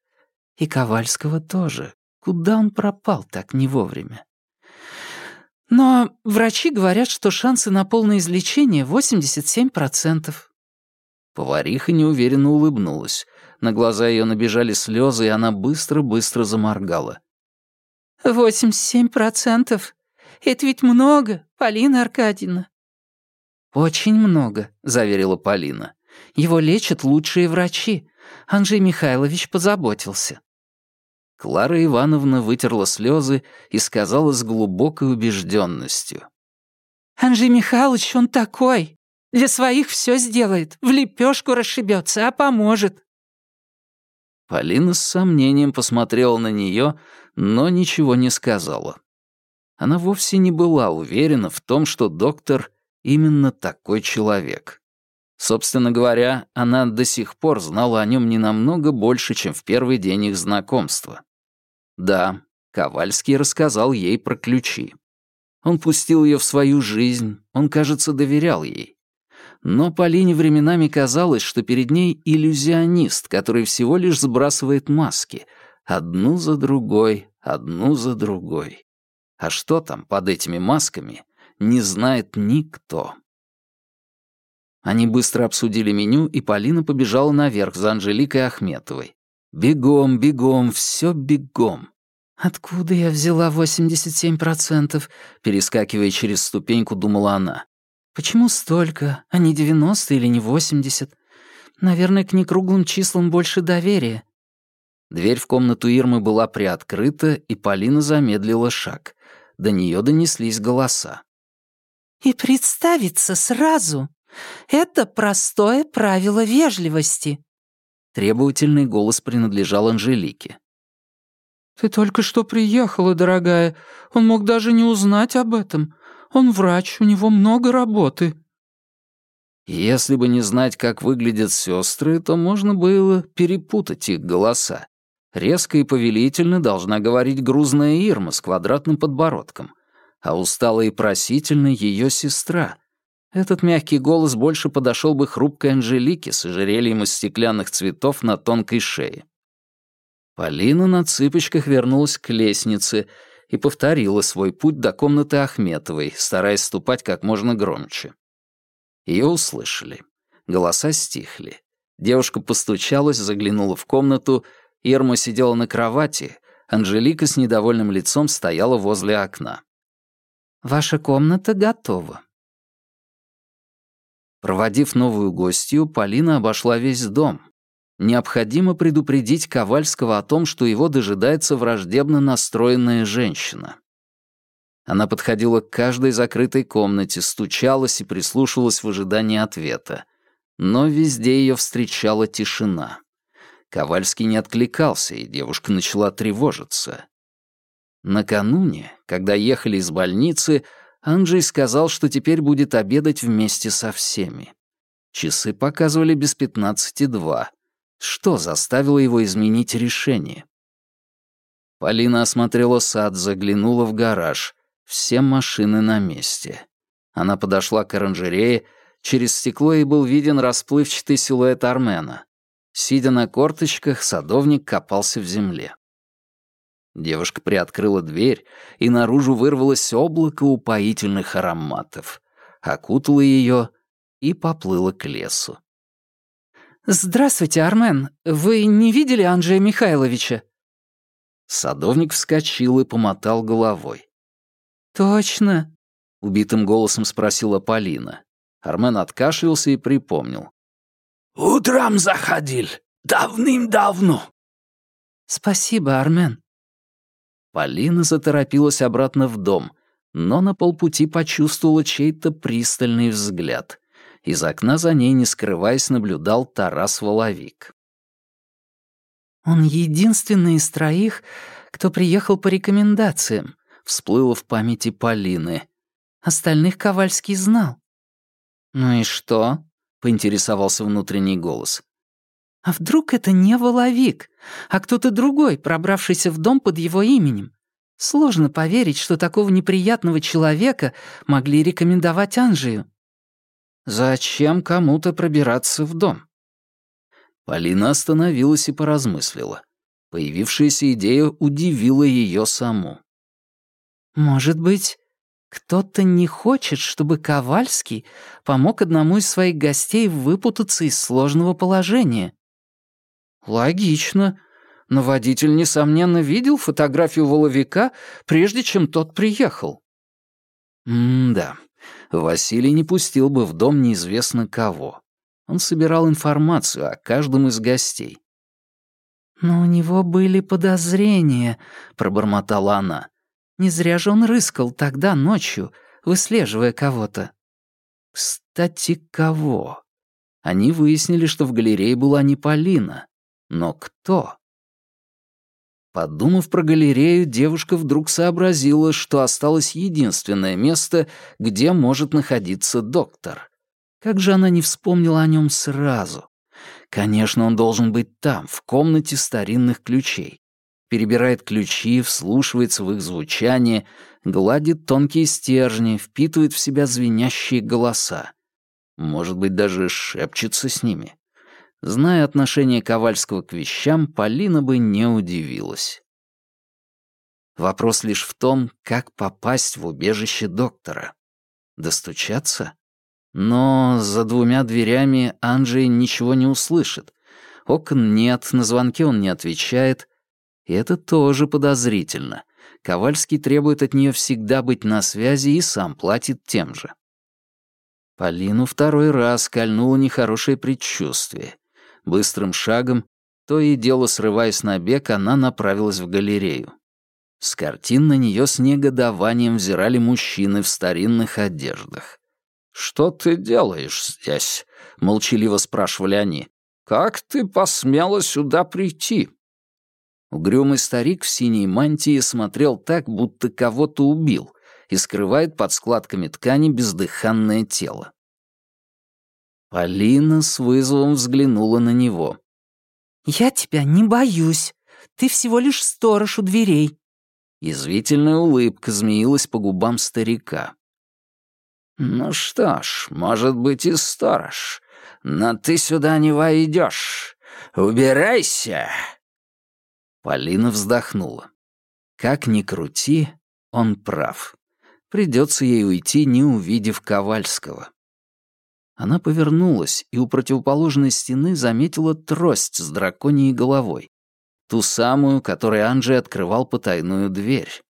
И Ковальского тоже. Куда он пропал так не вовремя?» Но врачи говорят, что шансы на полное излечение 87%. Повариха неуверенно улыбнулась. На глаза ее набежали слезы, и она быстро-быстро заморгала. «Восемьдесят семь процентов. Это ведь много, Полина Аркадьевна». «Очень много», — заверила Полина. «Его лечат лучшие врачи. Анжей Михайлович позаботился». Клара Ивановна вытерла слезы и сказала с глубокой убежденностью. «Анжей Михайлович, он такой. Для своих все сделает, в лепешку расшибется, а поможет. Полина с сомнением посмотрела на нее, но ничего не сказала. Она вовсе не была уверена в том, что доктор именно такой человек. Собственно говоря, она до сих пор знала о нем не намного больше, чем в первый день их знакомства. Да, Ковальский рассказал ей про ключи. Он пустил ее в свою жизнь, он, кажется, доверял ей но Полине временами казалось, что перед ней иллюзионист, который всего лишь сбрасывает маски, одну за другой, одну за другой. А что там под этими масками, не знает никто. Они быстро обсудили меню, и Полина побежала наверх за Анжеликой Ахметовой. «Бегом, бегом, все бегом!» «Откуда я взяла 87%?» Перескакивая через ступеньку, думала она. Почему столько, а не 90 или не 80? Наверное, к некруглым числам больше доверия. Дверь в комнату Ирмы была приоткрыта, и Полина замедлила шаг. До нее донеслись голоса. «И представиться сразу! Это простое правило вежливости!» Требовательный голос принадлежал Анжелике. «Ты только что приехала, дорогая. Он мог даже не узнать об этом. Он врач, у него много работы». Если бы не знать, как выглядят сестры, то можно было перепутать их голоса. Резко и повелительно должна говорить грузная Ирма с квадратным подбородком, а устала и просительно ее сестра. Этот мягкий голос больше подошел бы хрупкой Анжелике с ожерельем из стеклянных цветов на тонкой шее. Полина на цыпочках вернулась к лестнице и повторила свой путь до комнаты Ахметовой, стараясь ступать как можно громче. Ее услышали. Голоса стихли. Девушка постучалась, заглянула в комнату, Ирма сидела на кровати, Анжелика с недовольным лицом стояла возле окна. «Ваша комната готова». Проводив новую гостью, Полина обошла весь дом, необходимо предупредить Ковальского о том, что его дожидается враждебно настроенная женщина. Она подходила к каждой закрытой комнате, стучалась и прислушивалась в ожидании ответа. Но везде ее встречала тишина. Ковальский не откликался, и девушка начала тревожиться. Накануне, когда ехали из больницы, Анджей сказал, что теперь будет обедать вместе со всеми. Часы показывали без пятнадцати два. Что заставило его изменить решение? Полина осмотрела сад, заглянула в гараж. Все машины на месте. Она подошла к оранжерее. Через стекло ей был виден расплывчатый силуэт Армена. Сидя на корточках, садовник копался в земле. Девушка приоткрыла дверь, и наружу вырвалось облако упоительных ароматов. Окутало ее и поплыло к лесу. «Здравствуйте, Армен. Вы не видели Анджея Михайловича?» Садовник вскочил и помотал головой. «Точно?» — убитым голосом спросила Полина. Армен откашлялся и припомнил. «Утром заходил. Давным-давно». «Спасибо, Армен». Полина заторопилась обратно в дом, но на полпути почувствовала чей-то пристальный взгляд. Из окна за ней, не скрываясь, наблюдал Тарас Воловик. «Он единственный из троих, кто приехал по рекомендациям», — всплыло в памяти Полины. «Остальных Ковальский знал». «Ну и что?» — поинтересовался внутренний голос. «А вдруг это не Воловик, а кто-то другой, пробравшийся в дом под его именем? Сложно поверить, что такого неприятного человека могли рекомендовать Анжию». Зачем кому-то пробираться в дом? Полина остановилась и поразмыслила. Появившаяся идея удивила ее саму. «Может быть, кто-то не хочет, чтобы Ковальский помог одному из своих гостей выпутаться из сложного положения?» «Логично. Но водитель, несомненно, видел фотографию воловика, прежде чем тот приехал». «М-да. Василий не пустил бы в дом неизвестно кого. Он собирал информацию о каждом из гостей. «Но у него были подозрения», — пробормотала она. «Не зря же он рыскал тогда ночью, выслеживая кого-то». «Кстати, кого?» Они выяснили, что в галерее была не Полина. Но кто? Подумав про галерею, девушка вдруг сообразила, что осталось единственное место, где может находиться доктор. Как же она не вспомнила о нем сразу? Конечно, он должен быть там, в комнате старинных ключей. Перебирает ключи, вслушивается в их звучание, гладит тонкие стержни, впитывает в себя звенящие голоса. Может быть, даже шепчется с ними. Зная отношение Ковальского к вещам, Полина бы не удивилась. Вопрос лишь в том, как попасть в убежище доктора. Достучаться? Но за двумя дверями Анджей ничего не услышит. Окон нет, на звонке он не отвечает. И это тоже подозрительно. Ковальский требует от нее всегда быть на связи и сам платит тем же. Полину второй раз кольнуло нехорошее предчувствие. Быстрым шагом, то и дело срываясь на бег, она направилась в галерею. С картин на нее с негодованием взирали мужчины в старинных одеждах. «Что ты делаешь здесь?» — молчаливо спрашивали они. «Как ты посмела сюда прийти?» Угрюмый старик в синей мантии смотрел так, будто кого-то убил, и скрывает под складками ткани бездыханное тело. Полина с вызовом взглянула на него. «Я тебя не боюсь. Ты всего лишь сторож у дверей». Язвительная улыбка змеилась по губам старика. «Ну что ж, может быть и сторож, но ты сюда не войдешь. Убирайся!» Полина вздохнула. Как ни крути, он прав. Придется ей уйти, не увидев Ковальского. Она повернулась и у противоположной стены заметила трость с драконьей головой. Ту самую, которой Анджи открывал потайную дверь.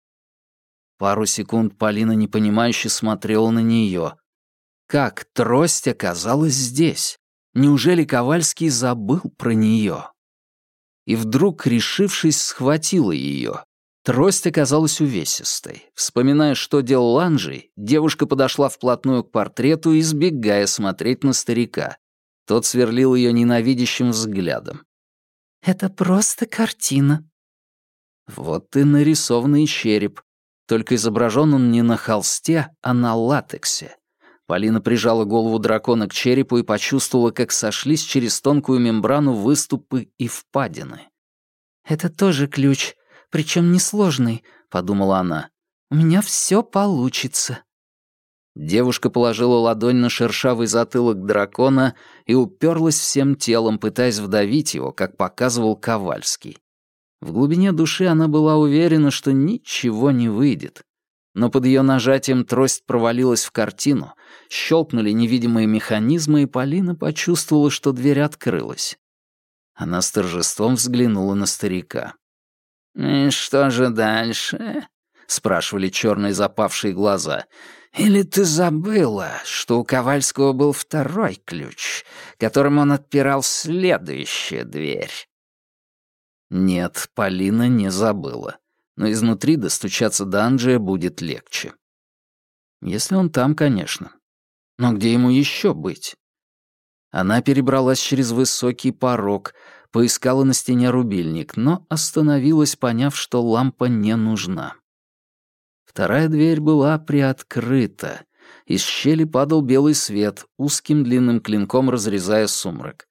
Пару секунд Полина непонимающе смотрела на нее. Как трость оказалась здесь? Неужели Ковальский забыл про нее? И вдруг, решившись, схватила ее. Трость оказалась увесистой. Вспоминая, что делал Анжей, девушка подошла вплотную к портрету, избегая смотреть на старика. Тот сверлил ее ненавидящим взглядом. «Это просто картина». Вот и нарисованный череп. Только изображен он не на холсте, а на латексе. Полина прижала голову дракона к черепу и почувствовала, как сошлись через тонкую мембрану выступы и впадины. «Это тоже ключ», причем несложный», — подумала она. «У меня все получится». Девушка положила ладонь на шершавый затылок дракона и уперлась всем телом, пытаясь вдавить его, как показывал Ковальский. В глубине души она была уверена, что ничего не выйдет. Но под ее нажатием трость провалилась в картину, щелкнули невидимые механизмы, и Полина почувствовала, что дверь открылась. Она с торжеством взглянула на старика. «Ну «И что же дальше?» — спрашивали черные запавшие глаза. «Или ты забыла, что у Ковальского был второй ключ, которым он отпирал следующую дверь?» Нет, Полина не забыла. Но изнутри достучаться до Анджия будет легче. Если он там, конечно. Но где ему еще быть? Она перебралась через высокий порог, поискала на стене рубильник, но остановилась, поняв, что лампа не нужна. Вторая дверь была приоткрыта. Из щели падал белый свет, узким длинным клинком разрезая сумрак.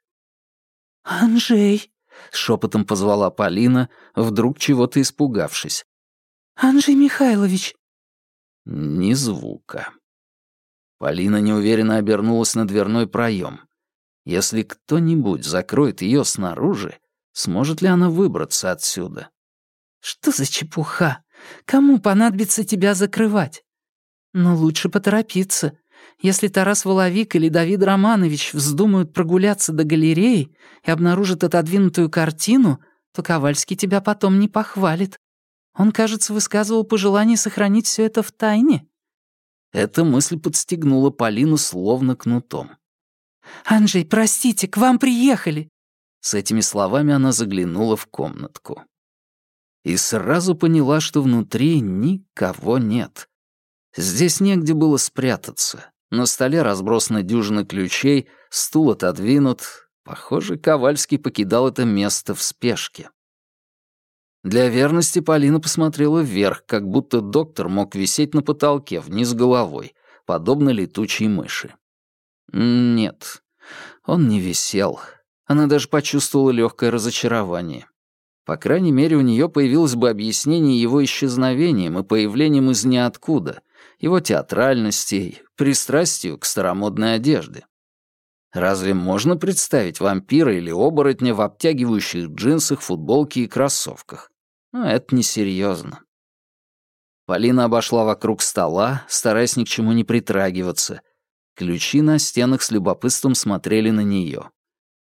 «Анжей!» — шепотом позвала Полина, вдруг чего-то испугавшись. «Анжей Михайлович!» Ни звука. Полина неуверенно обернулась на дверной проем. Если кто-нибудь закроет ее снаружи, сможет ли она выбраться отсюда? «Что за чепуха? Кому понадобится тебя закрывать?» «Но лучше поторопиться. Если Тарас Воловик или Давид Романович вздумают прогуляться до галереи и обнаружат отодвинутую картину, то Ковальский тебя потом не похвалит. Он, кажется, высказывал пожелание сохранить все это в тайне». Эта мысль подстегнула Полину словно кнутом. «Анжей, простите, к вам приехали!» С этими словами она заглянула в комнатку. И сразу поняла, что внутри никого нет. Здесь негде было спрятаться. На столе разбросаны дюжины ключей, стул отодвинут. Похоже, Ковальский покидал это место в спешке. Для верности Полина посмотрела вверх, как будто доктор мог висеть на потолке вниз головой, подобно летучей мыши. Нет, он не висел. Она даже почувствовала легкое разочарование. По крайней мере, у нее появилось бы объяснение его исчезновением и появлением из ниоткуда, его театральности, пристрастию к старомодной одежде. Разве можно представить вампира или оборотня в обтягивающих джинсах, футболке и кроссовках? Ну, это несерьезно. Полина обошла вокруг стола, стараясь ни к чему не притрагиваться, Ключи на стенах с любопытством смотрели на нее.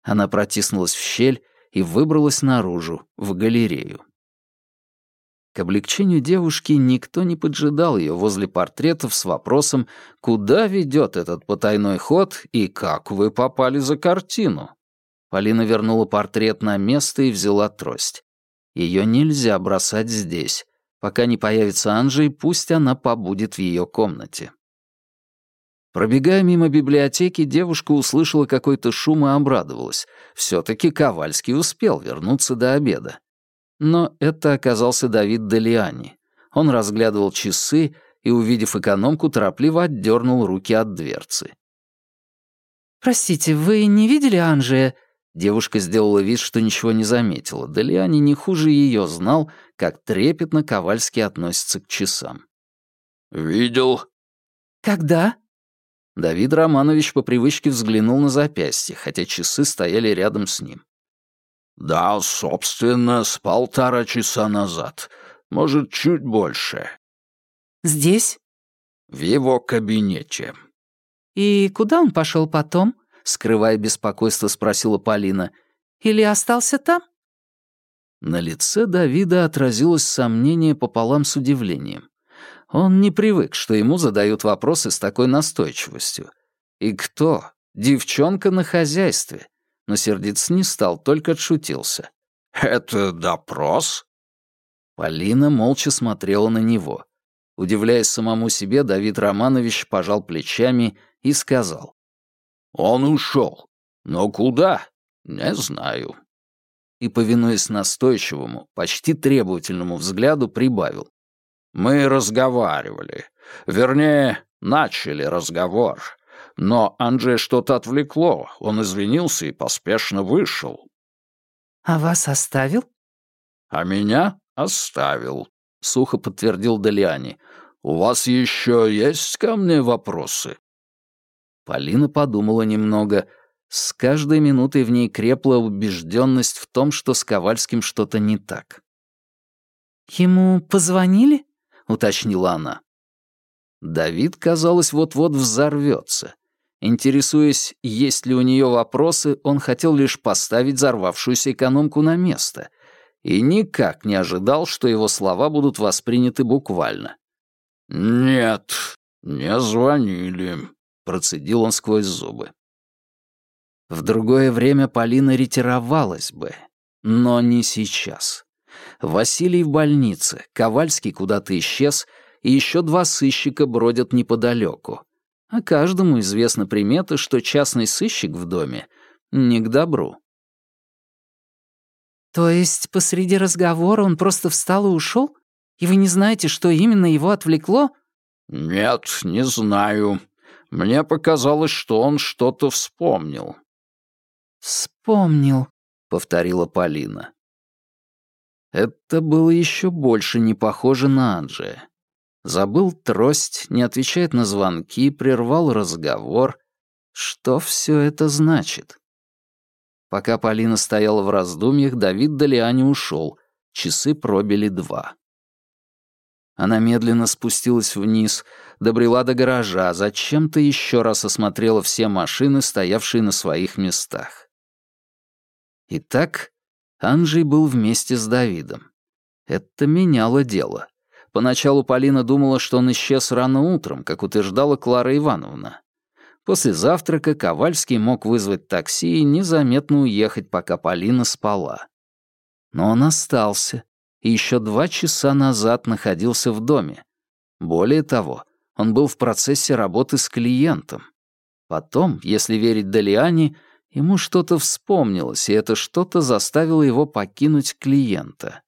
Она протиснулась в щель и выбралась наружу, в галерею. К облегчению девушки никто не поджидал ее возле портретов с вопросом, куда ведет этот потайной ход и как вы попали за картину. Полина вернула портрет на место и взяла трость. Ее нельзя бросать здесь. Пока не появится Анжей, пусть она побудет в ее комнате. Пробегая мимо библиотеки, девушка услышала какой-то шум и обрадовалась. все таки Ковальский успел вернуться до обеда. Но это оказался Давид Делиани. Он разглядывал часы и, увидев экономку, торопливо отдернул руки от дверцы. «Простите, вы не видели Анжия?» Девушка сделала вид, что ничего не заметила. Делиани не хуже ее знал, как трепетно Ковальский относится к часам. «Видел». «Когда?» Давид Романович по привычке взглянул на запястье, хотя часы стояли рядом с ним. «Да, собственно, с полтора часа назад. Может, чуть больше». «Здесь?» «В его кабинете». «И куда он пошел потом?» — скрывая беспокойство, спросила Полина. «Или остался там?» На лице Давида отразилось сомнение пополам с удивлением. Он не привык, что ему задают вопросы с такой настойчивостью. И кто? Девчонка на хозяйстве. Но сердиться не стал, только отшутился. «Это допрос?» Полина молча смотрела на него. Удивляясь самому себе, Давид Романович пожал плечами и сказал. «Он ушел. Но куда? Не знаю». И, повинуясь настойчивому, почти требовательному взгляду, прибавил. Мы разговаривали. Вернее, начали разговор. Но Анджея что-то отвлекло. Он извинился и поспешно вышел. «А вас оставил?» «А меня оставил», — сухо подтвердил Делиани. «У вас еще есть ко мне вопросы?» Полина подумала немного. С каждой минутой в ней крепла убежденность в том, что с Ковальским что-то не так. «Ему позвонили?» — уточнила она. Давид, казалось, вот-вот взорвется. Интересуясь, есть ли у нее вопросы, он хотел лишь поставить взорвавшуюся экономку на место и никак не ожидал, что его слова будут восприняты буквально. «Нет, не звонили», — процедил он сквозь зубы. В другое время Полина ретировалась бы, но не сейчас. Василий в больнице, Ковальский куда-то исчез, и еще два сыщика бродят неподалеку. А каждому известна примета, что частный сыщик в доме не к добру. «То есть посреди разговора он просто встал и ушел? И вы не знаете, что именно его отвлекло?» «Нет, не знаю. Мне показалось, что он что-то вспомнил». «Вспомнил», — повторила Полина. Это было еще больше не похоже на Анджия. Забыл трость, не отвечает на звонки, прервал разговор. Что все это значит? Пока Полина стояла в раздумьях, Давид Далиани ушел. Часы пробили два. Она медленно спустилась вниз, добрела до гаража, а зачем-то еще раз осмотрела все машины, стоявшие на своих местах. Итак, Анжей был вместе с Давидом. Это меняло дело. Поначалу Полина думала, что он исчез рано утром, как утверждала Клара Ивановна. После завтрака Ковальский мог вызвать такси и незаметно уехать, пока Полина спала. Но он остался и еще два часа назад находился в доме. Более того, он был в процессе работы с клиентом. Потом, если верить Далиане, Ему что-то вспомнилось, и это что-то заставило его покинуть клиента.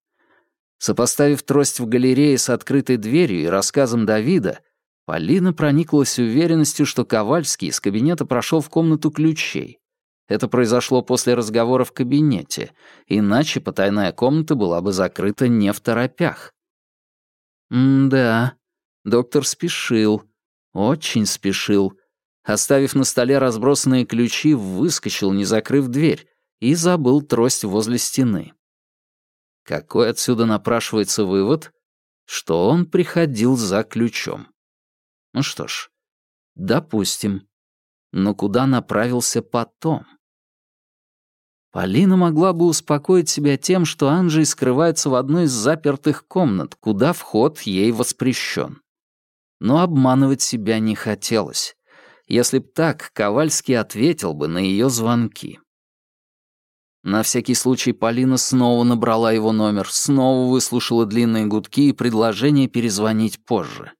Сопоставив трость в галерее с открытой дверью и рассказом Давида, Полина прониклась уверенностью, что Ковальский из кабинета прошел в комнату ключей. Это произошло после разговора в кабинете, иначе потайная комната была бы закрыта не в торопях. М да, доктор спешил, очень спешил, Оставив на столе разбросанные ключи, выскочил, не закрыв дверь, и забыл трость возле стены. Какой отсюда напрашивается вывод? Что он приходил за ключом. Ну что ж, допустим. Но куда направился потом? Полина могла бы успокоить себя тем, что Анджей скрывается в одной из запертых комнат, куда вход ей воспрещен. Но обманывать себя не хотелось. Если б так, Ковальский ответил бы на ее звонки. На всякий случай Полина снова набрала его номер, снова выслушала длинные гудки и предложение перезвонить позже.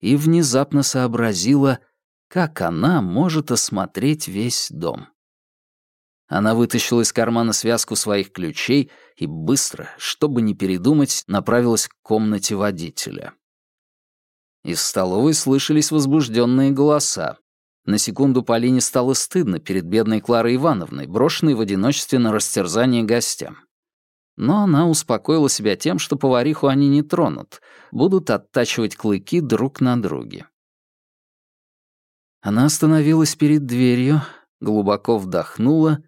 И внезапно сообразила, как она может осмотреть весь дом. Она вытащила из кармана связку своих ключей и быстро, чтобы не передумать, направилась к комнате водителя. Из столовой слышались возбужденные голоса. На секунду Полине стало стыдно перед бедной Кларой Ивановной, брошенной в одиночестве на растерзание гостям. Но она успокоила себя тем, что повариху они не тронут, будут оттачивать клыки друг на друге. Она остановилась перед дверью, глубоко вдохнула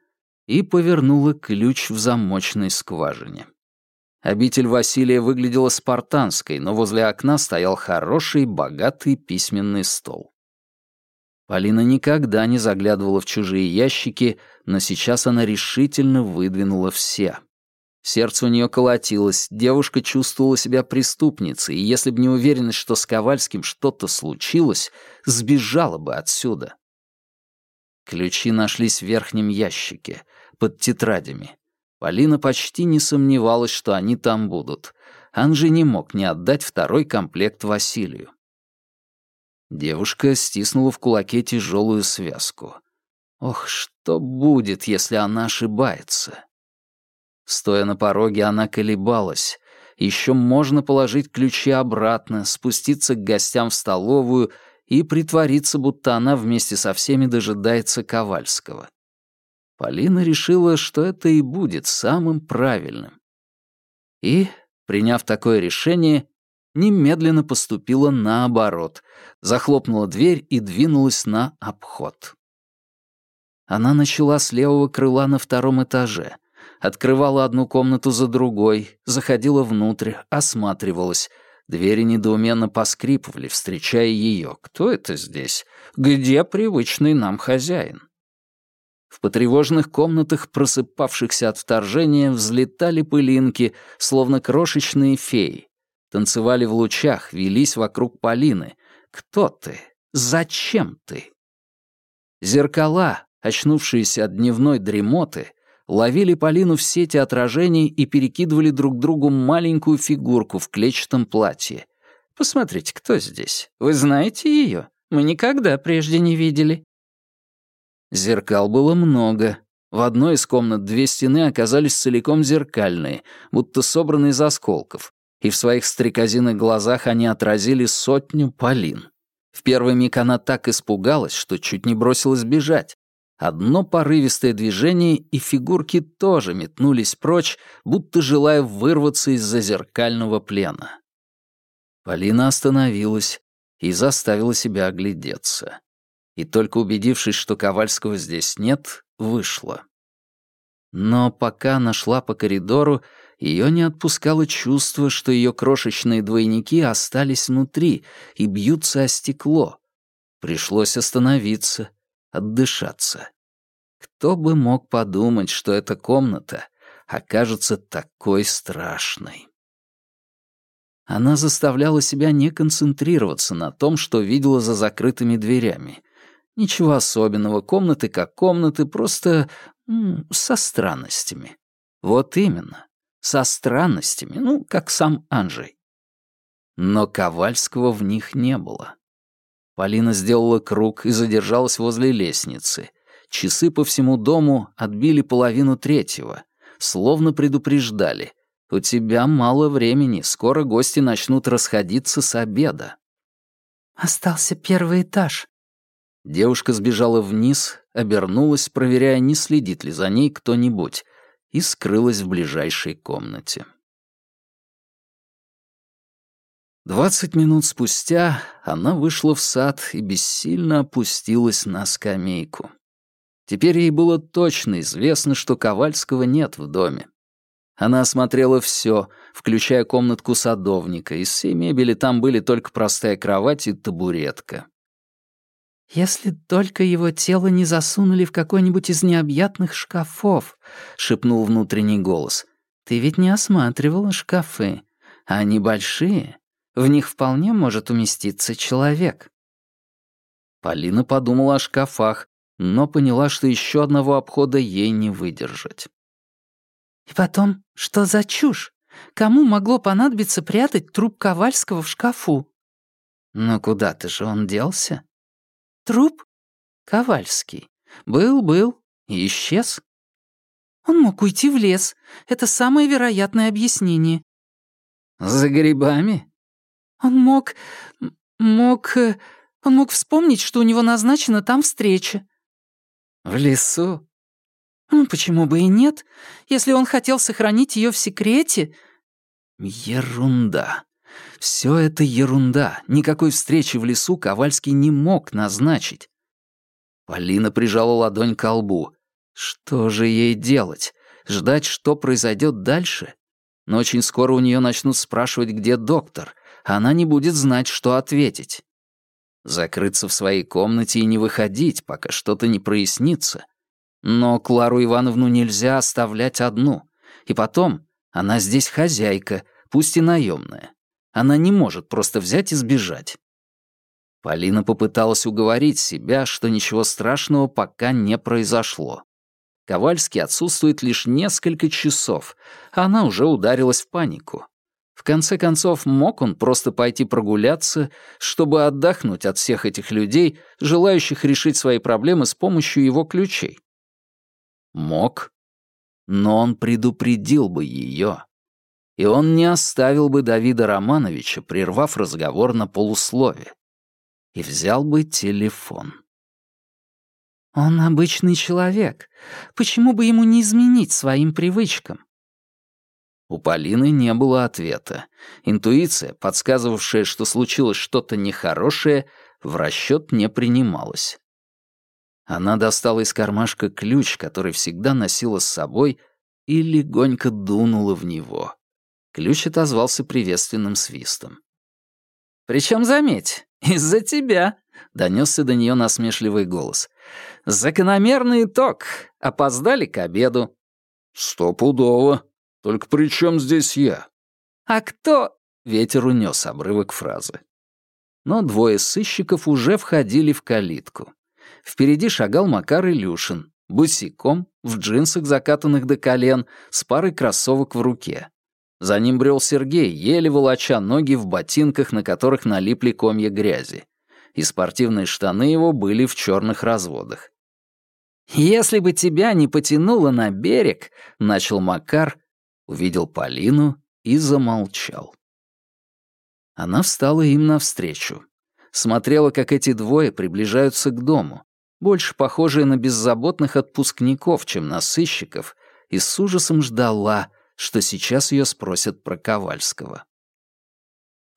и повернула ключ в замочной скважине. Обитель Василия выглядела спартанской, но возле окна стоял хороший, богатый письменный стол. Полина никогда не заглядывала в чужие ящики, но сейчас она решительно выдвинула все. Сердце у нее колотилось, девушка чувствовала себя преступницей, и если бы не уверенность, что с Ковальским что-то случилось, сбежала бы отсюда. Ключи нашлись в верхнем ящике, под тетрадями. Полина почти не сомневалась, что они там будут. Анжи не мог не отдать второй комплект Василию. Девушка стиснула в кулаке тяжелую связку. Ох, что будет, если она ошибается? Стоя на пороге, она колебалась. Еще можно положить ключи обратно, спуститься к гостям в столовую и притвориться, будто она вместе со всеми дожидается Ковальского. Полина решила, что это и будет самым правильным. И, приняв такое решение, немедленно поступила наоборот, захлопнула дверь и двинулась на обход. Она начала с левого крыла на втором этаже, открывала одну комнату за другой, заходила внутрь, осматривалась. Двери недоуменно поскрипывали, встречая ее. «Кто это здесь? Где привычный нам хозяин?» В потревоженных комнатах, просыпавшихся от вторжения, взлетали пылинки, словно крошечные феи танцевали в лучах, велись вокруг Полины. Кто ты? Зачем ты? Зеркала, очнувшиеся от дневной дремоты, ловили Полину в сети отражений и перекидывали друг другу маленькую фигурку в клетчатом платье. «Посмотрите, кто здесь? Вы знаете ее? Мы никогда прежде не видели». Зеркал было много. В одной из комнат две стены оказались целиком зеркальные, будто собраны из осколков и в своих стрекозиных глазах они отразили сотню Полин. В первый миг она так испугалась, что чуть не бросилась бежать. Одно порывистое движение, и фигурки тоже метнулись прочь, будто желая вырваться из зазеркального плена. Полина остановилась и заставила себя оглядеться. И только убедившись, что Ковальского здесь нет, вышла. Но пока она шла по коридору, ее не отпускало чувство, что ее крошечные двойники остались внутри и бьются о стекло. Пришлось остановиться, отдышаться. Кто бы мог подумать, что эта комната окажется такой страшной. Она заставляла себя не концентрироваться на том, что видела за закрытыми дверями. Ничего особенного, комнаты как комнаты, просто со странностями. Вот именно со странностями, ну, как сам Анжей. Но Ковальского в них не было. Полина сделала круг и задержалась возле лестницы. Часы по всему дому отбили половину третьего, словно предупреждали. «У тебя мало времени, скоро гости начнут расходиться с обеда». «Остался первый этаж». Девушка сбежала вниз, обернулась, проверяя, не следит ли за ней кто-нибудь, и скрылась в ближайшей комнате. Двадцать минут спустя она вышла в сад и бессильно опустилась на скамейку. Теперь ей было точно известно, что Ковальского нет в доме. Она осмотрела все, включая комнатку садовника. Из всей мебели там были только простая кровать и табуретка. «Если только его тело не засунули в какой-нибудь из необъятных шкафов», — шепнул внутренний голос. «Ты ведь не осматривала шкафы. Они большие. В них вполне может уместиться человек». Полина подумала о шкафах, но поняла, что еще одного обхода ей не выдержать. «И потом, что за чушь? Кому могло понадобиться прятать труп Ковальского в шкафу?» «Ну куда ты же он делся?» Труп? Ковальский. Был-был и исчез. Он мог уйти в лес. Это самое вероятное объяснение. За грибами? Он мог... мог... Э, он мог вспомнить, что у него назначена там встреча. В лесу? Ну, почему бы и нет? Если он хотел сохранить ее в секрете... Ерунда. Все это ерунда. Никакой встречи в лесу Ковальский не мог назначить. Полина прижала ладонь к лбу. Что же ей делать? Ждать, что произойдет дальше? Но очень скоро у нее начнут спрашивать, где доктор. Она не будет знать, что ответить. Закрыться в своей комнате и не выходить, пока что-то не прояснится. Но Клару Ивановну нельзя оставлять одну. И потом, она здесь хозяйка, пусть и наемная. Она не может просто взять и сбежать. Полина попыталась уговорить себя, что ничего страшного пока не произошло. Ковальский отсутствует лишь несколько часов, а она уже ударилась в панику. В конце концов, мог он просто пойти прогуляться, чтобы отдохнуть от всех этих людей, желающих решить свои проблемы с помощью его ключей? Мог. Но он предупредил бы ее и он не оставил бы Давида Романовича, прервав разговор на полуслове, и взял бы телефон. «Он обычный человек. Почему бы ему не изменить своим привычкам?» У Полины не было ответа. Интуиция, подсказывавшая, что случилось что-то нехорошее, в расчет не принималась. Она достала из кармашка ключ, который всегда носила с собой, и легонько дунула в него. Ключ отозвался приветственным свистом. «Причем, заметь, из-за тебя», — донесся до нее насмешливый голос. «Закономерный итог. Опоздали к обеду». «Стопудово. Только при чем здесь я?» «А кто...» — ветер унес обрывок фразы. Но двое сыщиков уже входили в калитку. Впереди шагал Макар Илюшин, босиком, в джинсах, закатанных до колен, с парой кроссовок в руке. За ним брел Сергей, еле волоча ноги в ботинках, на которых налипли комья грязи. И спортивные штаны его были в черных разводах. «Если бы тебя не потянуло на берег», — начал Макар, увидел Полину и замолчал. Она встала им навстречу. Смотрела, как эти двое приближаются к дому, больше похожие на беззаботных отпускников, чем на сыщиков, и с ужасом ждала — что сейчас ее спросят про Ковальского.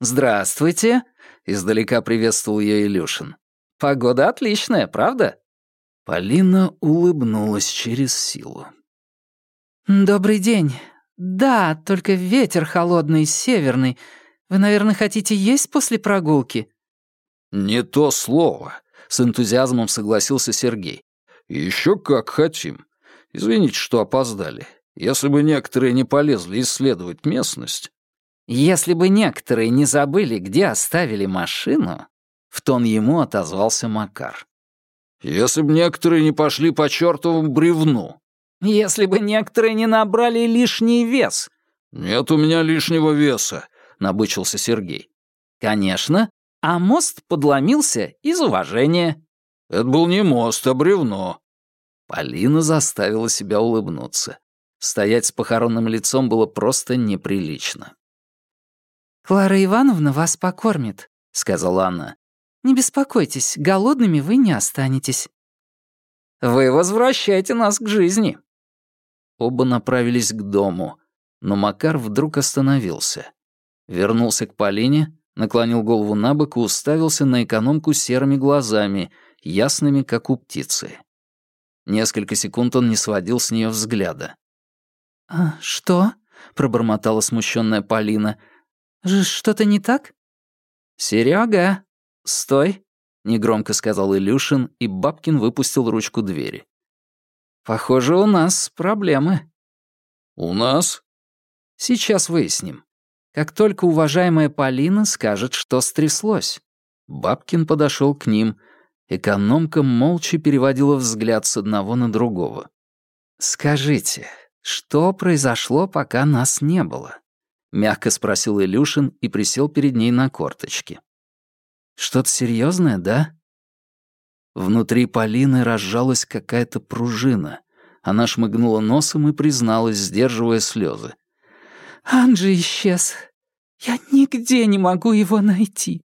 «Здравствуйте!» — издалека приветствовал ее Илюшин. «Погода отличная, правда?» Полина улыбнулась через силу. «Добрый день. Да, только ветер холодный, северный. Вы, наверное, хотите есть после прогулки?» «Не то слово», — с энтузиазмом согласился Сергей. «Еще как хотим. Извините, что опоздали. Если бы некоторые не полезли исследовать местность... Если бы некоторые не забыли, где оставили машину, в тон ему отозвался Макар. Если бы некоторые не пошли по чертовому бревну. Если бы некоторые не набрали лишний вес. Нет у меня лишнего веса, набычился Сергей. Конечно, а мост подломился из уважения. Это был не мост, а бревно. Полина заставила себя улыбнуться. Стоять с похоронным лицом было просто неприлично. «Клара Ивановна вас покормит», — сказала она. «Не беспокойтесь, голодными вы не останетесь». «Вы возвращаете нас к жизни». Оба направились к дому, но Макар вдруг остановился. Вернулся к Полине, наклонил голову на бок и уставился на экономку серыми глазами, ясными, как у птицы. Несколько секунд он не сводил с нее взгляда. «А, «Что?» — пробормотала смущенная Полина. «Что-то не так?» Серега, стой!» — негромко сказал Илюшин, и Бабкин выпустил ручку двери. «Похоже, у нас проблемы». «У нас?» «Сейчас выясним. Как только уважаемая Полина скажет, что стряслось». Бабкин подошел к ним. Экономка молча переводила взгляд с одного на другого. «Скажите, «Что произошло, пока нас не было?» — мягко спросил Илюшин и присел перед ней на корточки. «Что-то серьезное, да?» Внутри Полины разжалась какая-то пружина. Она шмыгнула носом и призналась, сдерживая слезы. «Анджи исчез. Я нигде не могу его найти.